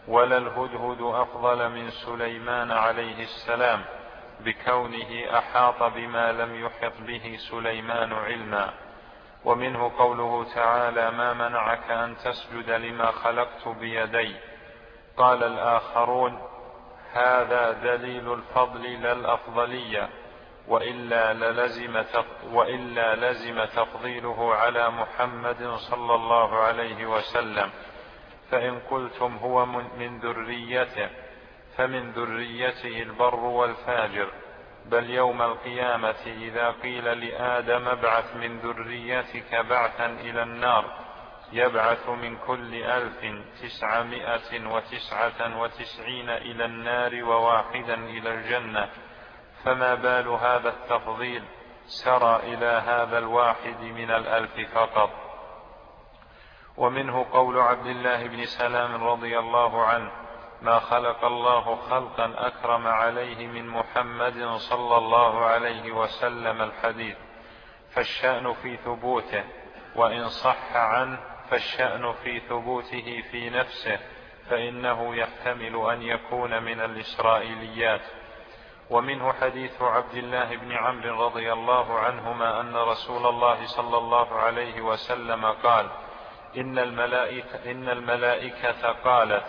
ولا الهدهد أفضل من سليمان عليه السلام. بكونه أحاط بما لم يحط به سليمان علما. ومنه قوله تعالى ما منعك أن تسجد لما خلقت بيدي؟ قال الآخرون هذا دليل الفضل لا الأفضلية وإلا للزم وإلا لزم تفضيله على محمد صلى الله عليه وسلم. فإن قلتم هو من ذريته فمن ذريته البر والفاجر. بل يوم القيامة إذا قيل لآدم ابعث من ذريتك بعثا إلى النار يبعث من كل ألف تسعمائة وتسعة وتسعين إلى النار وواحدا إلى الجنة. فما بال هذا التفضيل سرى إلى هذا الواحد من الألف فقط. ومنه قول عبد الله بن سلام رضي الله عنه ما خلق الله خلقا أكرم عليه من محمد صلى الله عليه وسلم الحديث فالشأن في ثبوته وإن صح عنه فالشأن في ثبوته في نفسه فإنه يحتمل أن يكون من الإسرائيليات. ومنه حديث عبد الله بن عمرو رضي الله عنهما أن رسول الله صلى الله عليه وسلم قال إن الملائكة, إن الملائكة قالت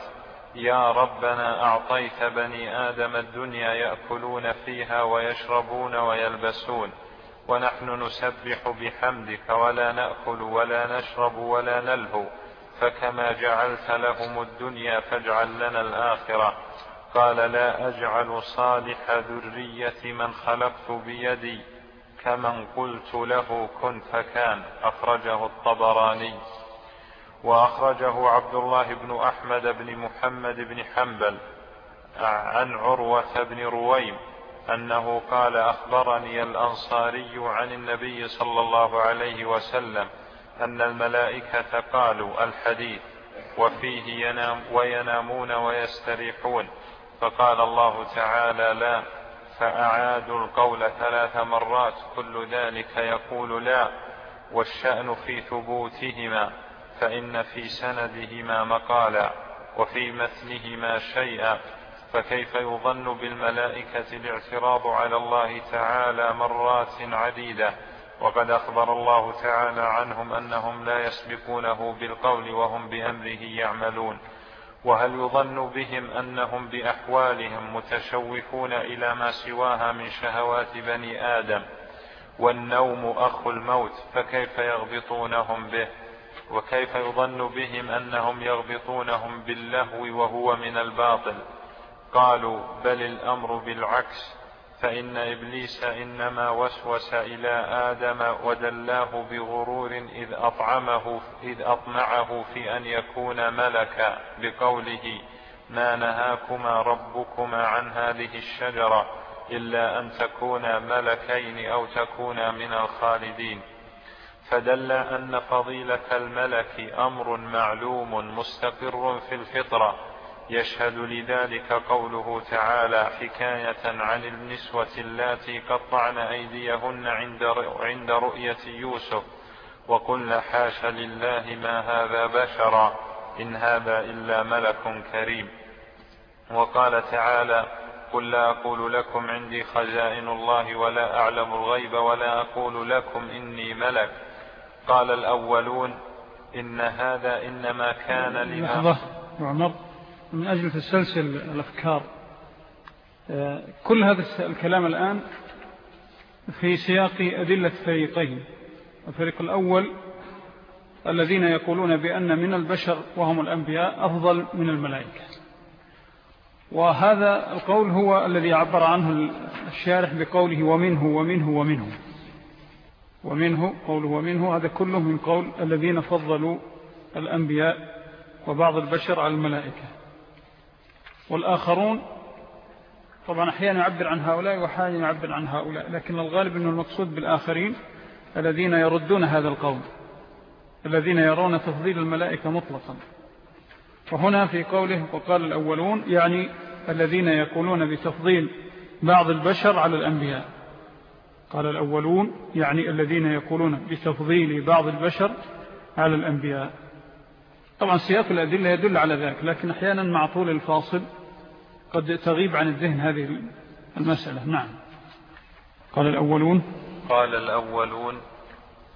يا ربنا أعطيت بني آدم الدنيا يأكلون فيها ويشربون ويلبسون ونحن نسبح بحمدك ولا نأكل ولا نشرب ولا نلهو فكما جعلت لهم الدنيا فاجعل لنا الآخرة. قال لا أجعل صالح ذرية من خلقت بيدي كمن قلت له كن فكان أخرجه الطبراني. وأخرجه عبد الله بن أحمد بن محمد بن حنبل عن عروة بن رويم أنه قال أخبرني الأنصاري عن النبي صلى الله عليه وسلم أن الملائكة قالوا الحديث وفيه ينام وينامون ويستريحون فقال الله تعالى لا فأعادوا القول ثلاث مرات كل ذلك يقول لا والشأن في ثبوتهما فإن في سندهما مقالا وفي مثلهما شيئا فكيف يظن بالملائكة الاعتراض على الله تعالى مرات عديدة؟ وقد أخبر الله تعالى عنهم أنهم لا يسبقونه بالقول وهم بأمره يعملون. وهل يظن بهم أنهم بأحوالهم متشوفون إلى ما سواها من شهوات بني آدم؟ والنوم أخو الموت فكيف يغبطونهم به؟ وكيف يظن بهم أنهم يغبطونهم باللهو وهو من الباطل. قالوا بل الأمر بالعكس فإن إبليس إنما وسوس إلى آدم ودلاه بغرور إذ أطعمه إذ أطمعه في أن يكون ملكا بقوله ما نهاكما ربكما عن هذه الشجرة إلا أن تكونا ملكين أو تكونا من الخالدين فدل أن فضيلة الملك أمر معلوم مستقر في الفطرة. يشهد لذلك قوله تعالى حكاية عن النسوة اللاتي قطعن أيديهن عند عند رؤية يوسف. وقلن حاش لله ما هذا بشرا إن هذا إلا ملك كريم. وقال تعالى قل لا أقول لكم عندي خزائن الله ولا أعلم الغيب ولا أقول لكم إني ملك. قال الأولون إن هذا إنما كان لما لحظة عمر. من أجل تسلسل الأفكار آه، كل هذا الكلام الآن في سياق أدلة فريقين. الفريق الأول الذين يقولون بأن من البشر وهم الأنبياء أفضل من الملائكة. وهذا القول هو الذي عبر عنه الشارح بقوله ومنه ومنه ومنه. ومنه قوله ومنه هذا كله من قول الذين فضلوا الأنبياء وبعض البشر على الملائكة. والآخرون طبعا أحيانا يعبر عن هؤلاء وحالا يعبر عن هؤلاء لكن الغالب أنه المقصود بالآخرين الذين يردون هذا القول الذين يرون تفضيل الملائكة مطلقا. وهنا في قوله وقال الأولون يعني الذين يقولون بتفضيل بعض البشر على الأنبياء. قال الأولون يعني الذين يقولون بتفضيل بعض البشر على الأنبياء. طبعا سياق الأدلة يدل على ذلك لكن أحيانا مع طول الفاصل قد تغيب عن الذهن هذه المسألة. نعم. قال الأولون. قال الأولون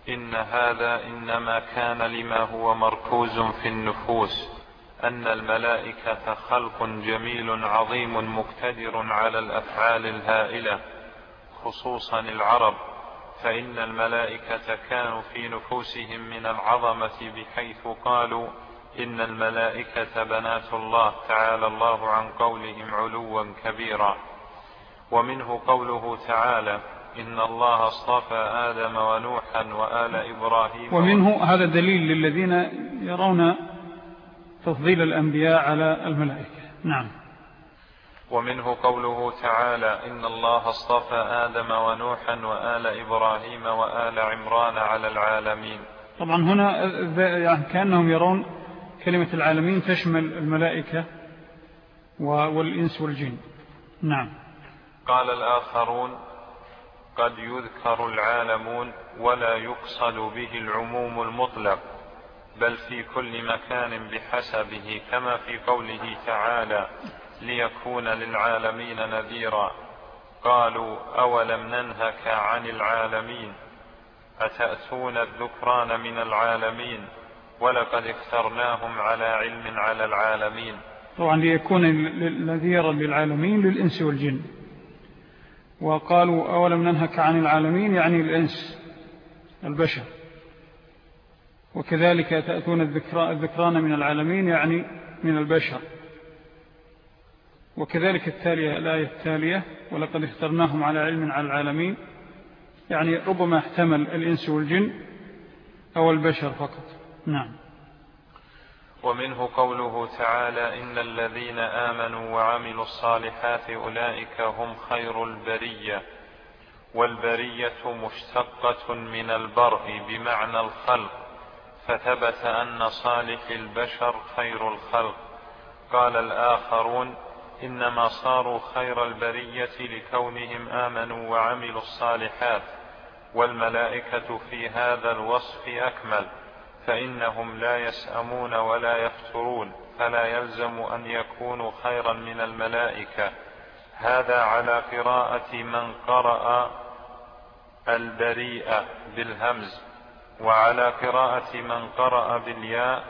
إن هذا إنما كان لما هو مركوز في النفوس أن الملائكة خلق جميل عظيم مقتدر على الأفعال الهائلة. خصوصا العرب فإن الملائكة كانوا في نفوسهم من العظمة بحيث قالوا إن الملائكة بنات الله تعالى الله عن قولهم علوا كبيرا. ومنه قوله تعالى إن الله اصطفى آدم ونوحا وآل إبراهيم. ومنه هذا دليل للذين يرون تفضيل الأنبياء على الملائكة. نعم. ومنه قوله تعالى إن الله اصطفى آدم ونوحا وآل إبراهيم وآل عمران على العالمين. طبعا هنا يعني كأنهم يرون كلمة العالمين تشمل الملائكة والإنس والجن. نعم. قال الآخرون قد يذكر العالمون ولا يقصد به العموم المطلق بل في كل مكان بحسبه كما في قوله تعالى ليكون للعالمين نذيرا. قالوا أولم ننهك عن العالمين؟ أتأتون الذكران من العالمين؟ ولقد اخترناهم على علم على العالمين. طبعا ليكون نذيرا للعالمين للإنس والجن. وقالوا أولم ننهك عن العالمين؟ يعني الإنس البشر. وكذلك تأتون الذكران من العالمين؟ يعني من البشر. وكذلك التالية الآية التالية ولقد اخترناهم على علم على العالمين. يعني ربما احتمل الإنس والجن أو البشر فقط. نعم. ومنه قوله تعالى إن الذين آمنوا وعملوا الصالحات أولئك هم خير البرية والبرية مشتقة من البرء بمعنى الخلق. فثبت أن صالح البشر خير الخلق. قال الآخرون إنما صاروا خير البرية لكونهم آمنوا وعملوا الصالحات والملائكة في هذا الوصف أكمل فإنهم لا يسأمون ولا يفترون فلا يلزم أن يكونوا خيرا من الملائكة. هذا على قراءة من قرأ البريئة بالهمز وعلى قراءة من قرأ بالياء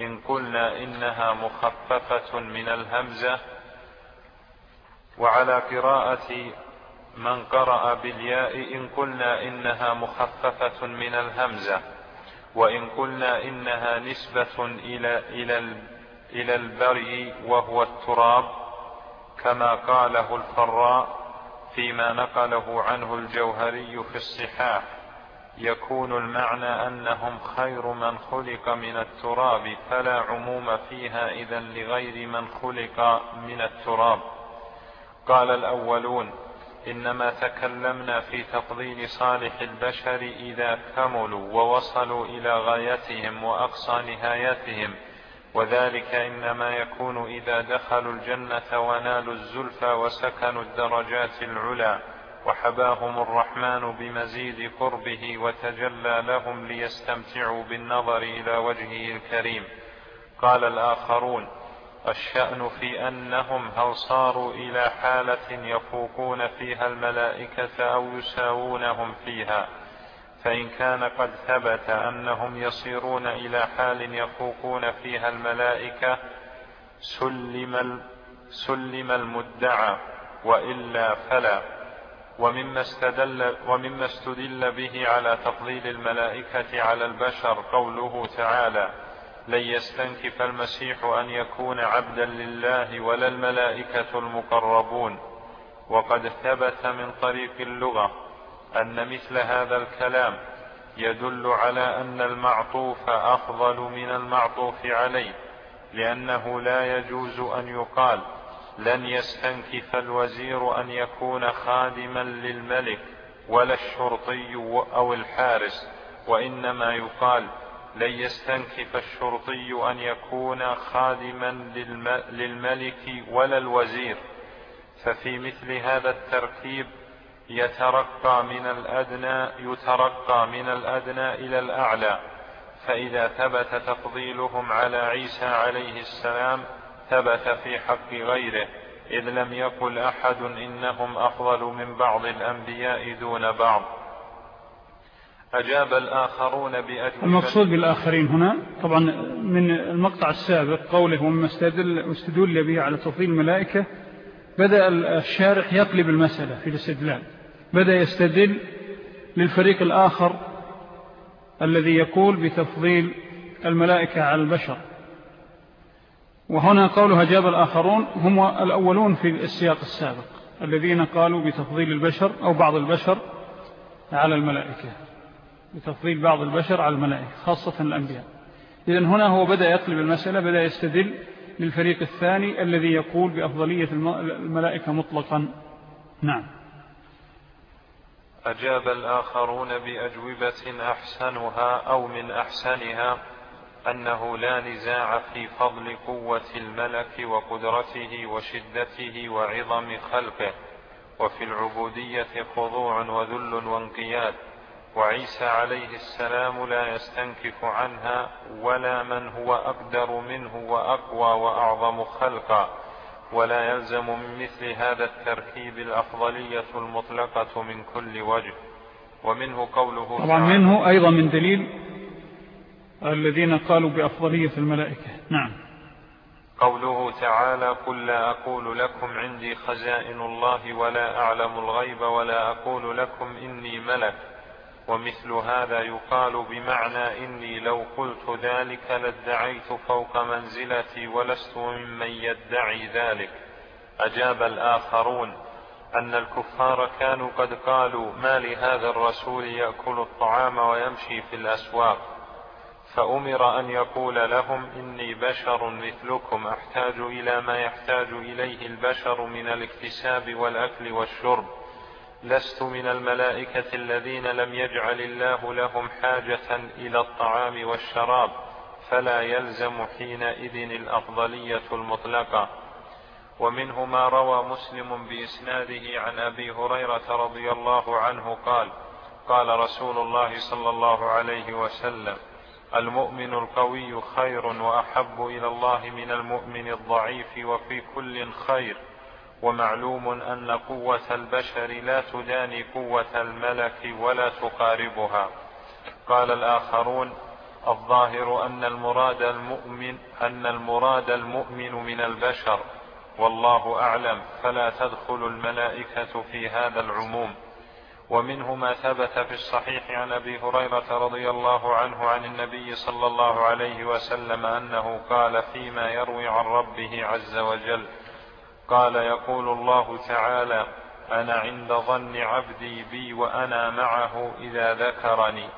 إن قلنا إنها مخففة من الهمزة وعلى قراءة من قرأ بالياء إن قلنا إنها مخففة من الهمزة وإن قلنا إنها نسبة إلى إلى إلى البري وهو التراب كما قاله الفراء فيما نقله عنه الجوهري في الصحاح يكون المعنى أنهم خير من خلق من التراب فلا عموم فيها إذا لغير من خلق من التراب. قال الأولون إنما تكلمنا في تفضيل صالح البشر إذا كملوا ووصلوا إلى غايتهم وأقصى نهايتهم وذلك إنما يكون إذا دخلوا الجنة ونالوا الزلفى وسكنوا الدرجات العلى وحباهم الرحمن بمزيد قربه وتجلى لهم ليستمتعوا بالنظر إلى وجهه الكريم. قال الآخرون الشأن في أنهم هل صاروا إلى حالة يفوقون فيها الملائكة أو يساوونهم فيها؟ فإن كان قد ثبت أنهم يصيرون إلى حال يفوقون فيها الملائكة سلم سلم المدعى وإلا فلا. ومما استدل ومما استدل به على تفضيل الملائكة على البشر قوله تعالى لن يستنكف المسيح أن يكون عبدا لله ولا الملائكة المقربون. وقد ثبت من طريق اللغة أن مثل هذا الكلام يدل على أن المعطوف أفضل من المعطوف عليه لأنه لا يجوز أن يقال لن يستنكف الوزير أن يكون خادما للملك ولا الشرطي أو الحارس وإنما يقال لن يستنكف الشرطي أن يكون خادما للملك ولا الوزير. ففي مثل هذا التركيب يترقى من الأدنى يترقى من الأدنى إلى الأعلى. فإذا ثبت تفضيلهم على عيسى عليه السلام ثبت في حق غيره. إذ لم يقل أحد إنهم أفضل من بعض الأنبياء دون بعض. أجاب الآخرون بأجوبة المقصود بالآخرين هنا طبعا من المقطع السابق قوله ومما استدل به على تفضيل الملائكة بدأ الشارح يقلب المسألة في الاستدلال. بدأ يستدل للفريق الآخر الذي يقول بتفضيل الملائكة على البشر. وهنا قولها جاب الآخرون هم الأولون في السياق السابق الذين قالوا بتفضيل البشر أو بعض البشر على الملائكة. بتفضيل بعض البشر على الملائكة خاصة الأنبياء. إذن هنا هو بدأ يقلب المسألة بدأ يستدل للفريق الثاني الذي يقول بأفضلية الملائكة مطلقا. نعم. أجاب الآخرون بأجوبة أحسنها أو من أحسنها أنه لا نزاع في فضل قوة الملك وقدرته وشدته وعظم خلقه وفي العبودية خضوع وذل وانقياد. وعيسى عليه السلام لا يستنكف عنها ولا من هو أقدر منه وأقوى وأعظم خلقا ولا يلزم من مثل هذا التركيب الأفضلية المطلقة من كل وجه. ومنه قوله طبعا منه أيضا من دليل الذين قالوا بأفضلية الملائكة. نعم. قوله تعالى قل لا أقول لكم عندي خزائن الله ولا أعلم الغيب ولا أقول لكم إني ملك. ومثل هذا يقال بمعنى إني لو قلت ذلك لادعيت فوق منزلتي ولست ممن يدعي ذلك. أجاب الآخرون أن الكفار كانوا قد قالوا ما لهذا الرسول يأكل الطعام ويمشي في الأسواق. فأمر أن يقول لهم إني بشر مثلكم أحتاج إلى ما يحتاج إليه البشر من الاكتساب والأكل والشرب. لست من الملائكة الذين لم يجعل الله لهم حاجة إلى الطعام والشراب فلا يلزم حينئذ الأفضلية المطلقة. ومنه ما روى مسلم بإسناده عن أبي هريرة رضي الله عنه قال قال رسول الله صلى الله عليه وسلم المؤمن القوي خير وأحب إلى الله من المؤمن الضعيف وفي كل خير. ومعلوم أن قوة البشر لا تداني قوة الملك ولا تقاربها. قال الآخرون الظاهر أن المراد المؤمن أن المراد المؤمن من البشر. والله أعلم فلا تدخل الملائكة في هذا العموم. ومنه ما ثبت في الصحيح عن أبي هريرة رضي الله عنه عن النبي صلى الله عليه وسلم أنه قال فيما يروي عن ربه عز وجل قال يقول الله تعالى أنا عند ظن عبدي بي وأنا معه إذا ذكرني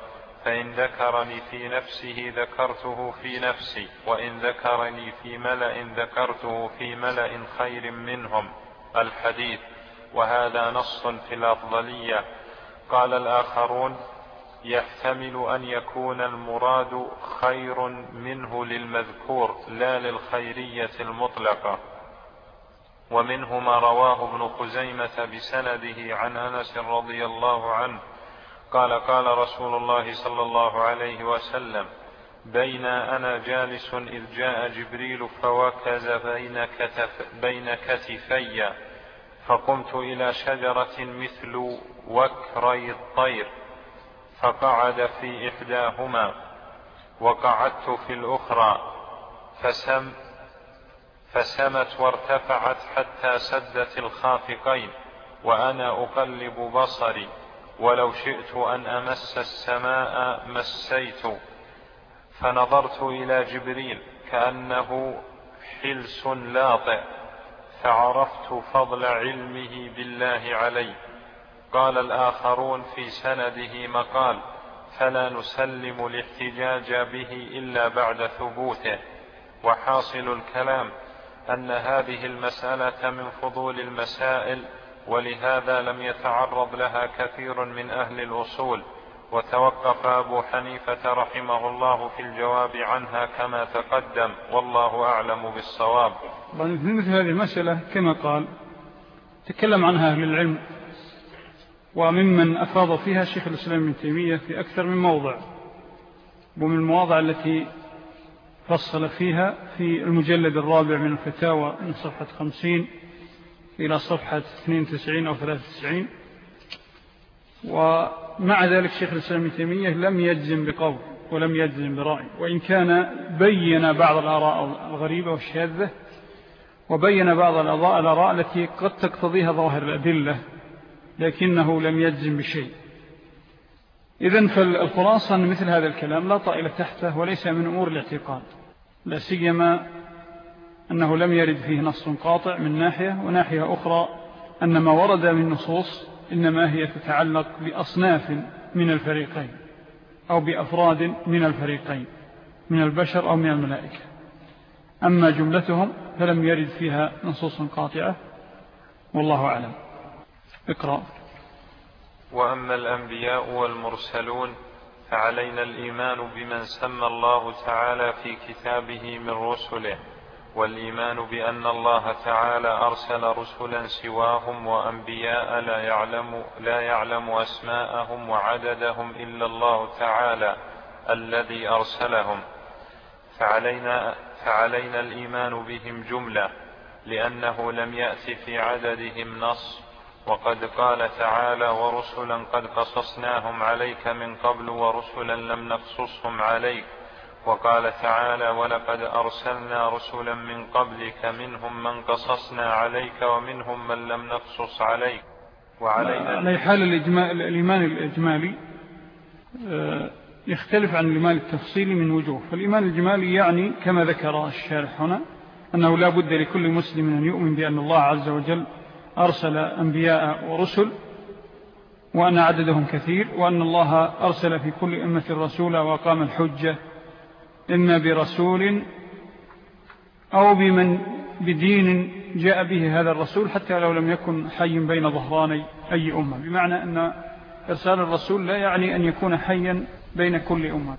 فإن ذكرني في نفسه ذكرته في نفسي وإن ذكرني في ملأ ذكرته في ملأ خير منهم. الحديث وهذا نص في الأفضلية. قال الآخرون يحتمل أن يكون المراد خير منه للمذكور لا للخيرية المطلقة. ومنه ما رواه ابن خزيمة بسنده عن أنس رضي الله عنه. قال قال رسول الله صلى الله عليه وسلم بين أنا جالس إذ جاء جبريل فوكز بين, كتف بين كتفي فقمت إلى شجرة مثل وكري الطير فقعد في إحداهما وقعدت في الأخرى فسم فسمت وارتفعت حتى سدت الخافقين وأنا أقلب بصري ولو شئت أن أمس السماء مسيت. فنظرت إلى جبريل كأنه حلس لاطئ فعرفت فضل علمه بالله علي قال الآخرون في سنده مقال فلا نسلم الاحتجاج به إلا بعد ثبوته وحاصل الكلام أن هذه المسألة من فضول المسائل ولهذا لم يتعرض لها كثير من أهل الأصول. وتوقف أبو حنيفة رحمه الله في الجواب عنها كما تقدم والله أعلم بالصواب. في مثل هذه المسألة كما قال تكلم عنها أهل العلم وممن أفاض فيها شيخ الإسلام ابن تيمية في أكثر من موضع ومن المواضع التي فصل فيها في المجلد الرابع من الفتاوى من صفحة خمسين إلى صفحة 92 أو 93 ومع ذلك شيخ الإسلام تيمية لم يجزم بقول ولم يجزم برأي. وإن كان بين بعض الآراء الغريبة والشاذة وبين بعض الآراء التي قد تقتضيها ظاهر الأدلة لكنه لم يجزم بشيء. إذن فالخلاصة أن مثل هذا الكلام لا طائل تحته وليس من أمور الاعتقاد لا سيما أنه لم يرد فيه نص قاطع من ناحية وناحية أخرى أن ما ورد من نصوص إنما هي تتعلق بأصناف من الفريقين أو بأفراد من الفريقين من البشر أو من الملائكة. أما جملتهم فلم يرد فيها نصوص قاطعة والله أعلم. اقرأ. وأما الأنبياء والمرسلون فعلينا الإيمان بمن سمى الله تعالى في كتابه من رسله والإيمان بأن الله تعالى أرسل رسلا سواهم وأنبياء لا يعلم, لا يعلم أسماءهم وعددهم إلا الله تعالى الذي أرسلهم. فعلينا, فعلينا الإيمان بهم جملة لأنه لم يأت في عددهم نص وقد قال تعالى ورسلا قد قصصناهم عليك من قبل ورسلا لم نقصصهم عليك. وقال تعالى ولقد أرسلنا رسلا من قبلك منهم من قصصنا عليك ومنهم من لم نقصص عليك. وعلينا على حال الإيمان الإجمالي آه، يختلف عن الإيمان التفصيلي من وجوه. فالإيمان الإجمالي يعني كما ذكر الشارح هنا أنه لا بد لكل مسلم أن يؤمن بأن الله عز وجل أرسل أنبياء ورسل وأن عددهم كثير وأن الله أرسل في كل أمة رسولا وقام الحجة إما برسول أو بمن بدين جاء به هذا الرسول حتى لو لم يكن حي بين ظهراني أي أمة. بمعنى أن إرسال الرسول لا يعني أن يكون حيا بين كل أمة.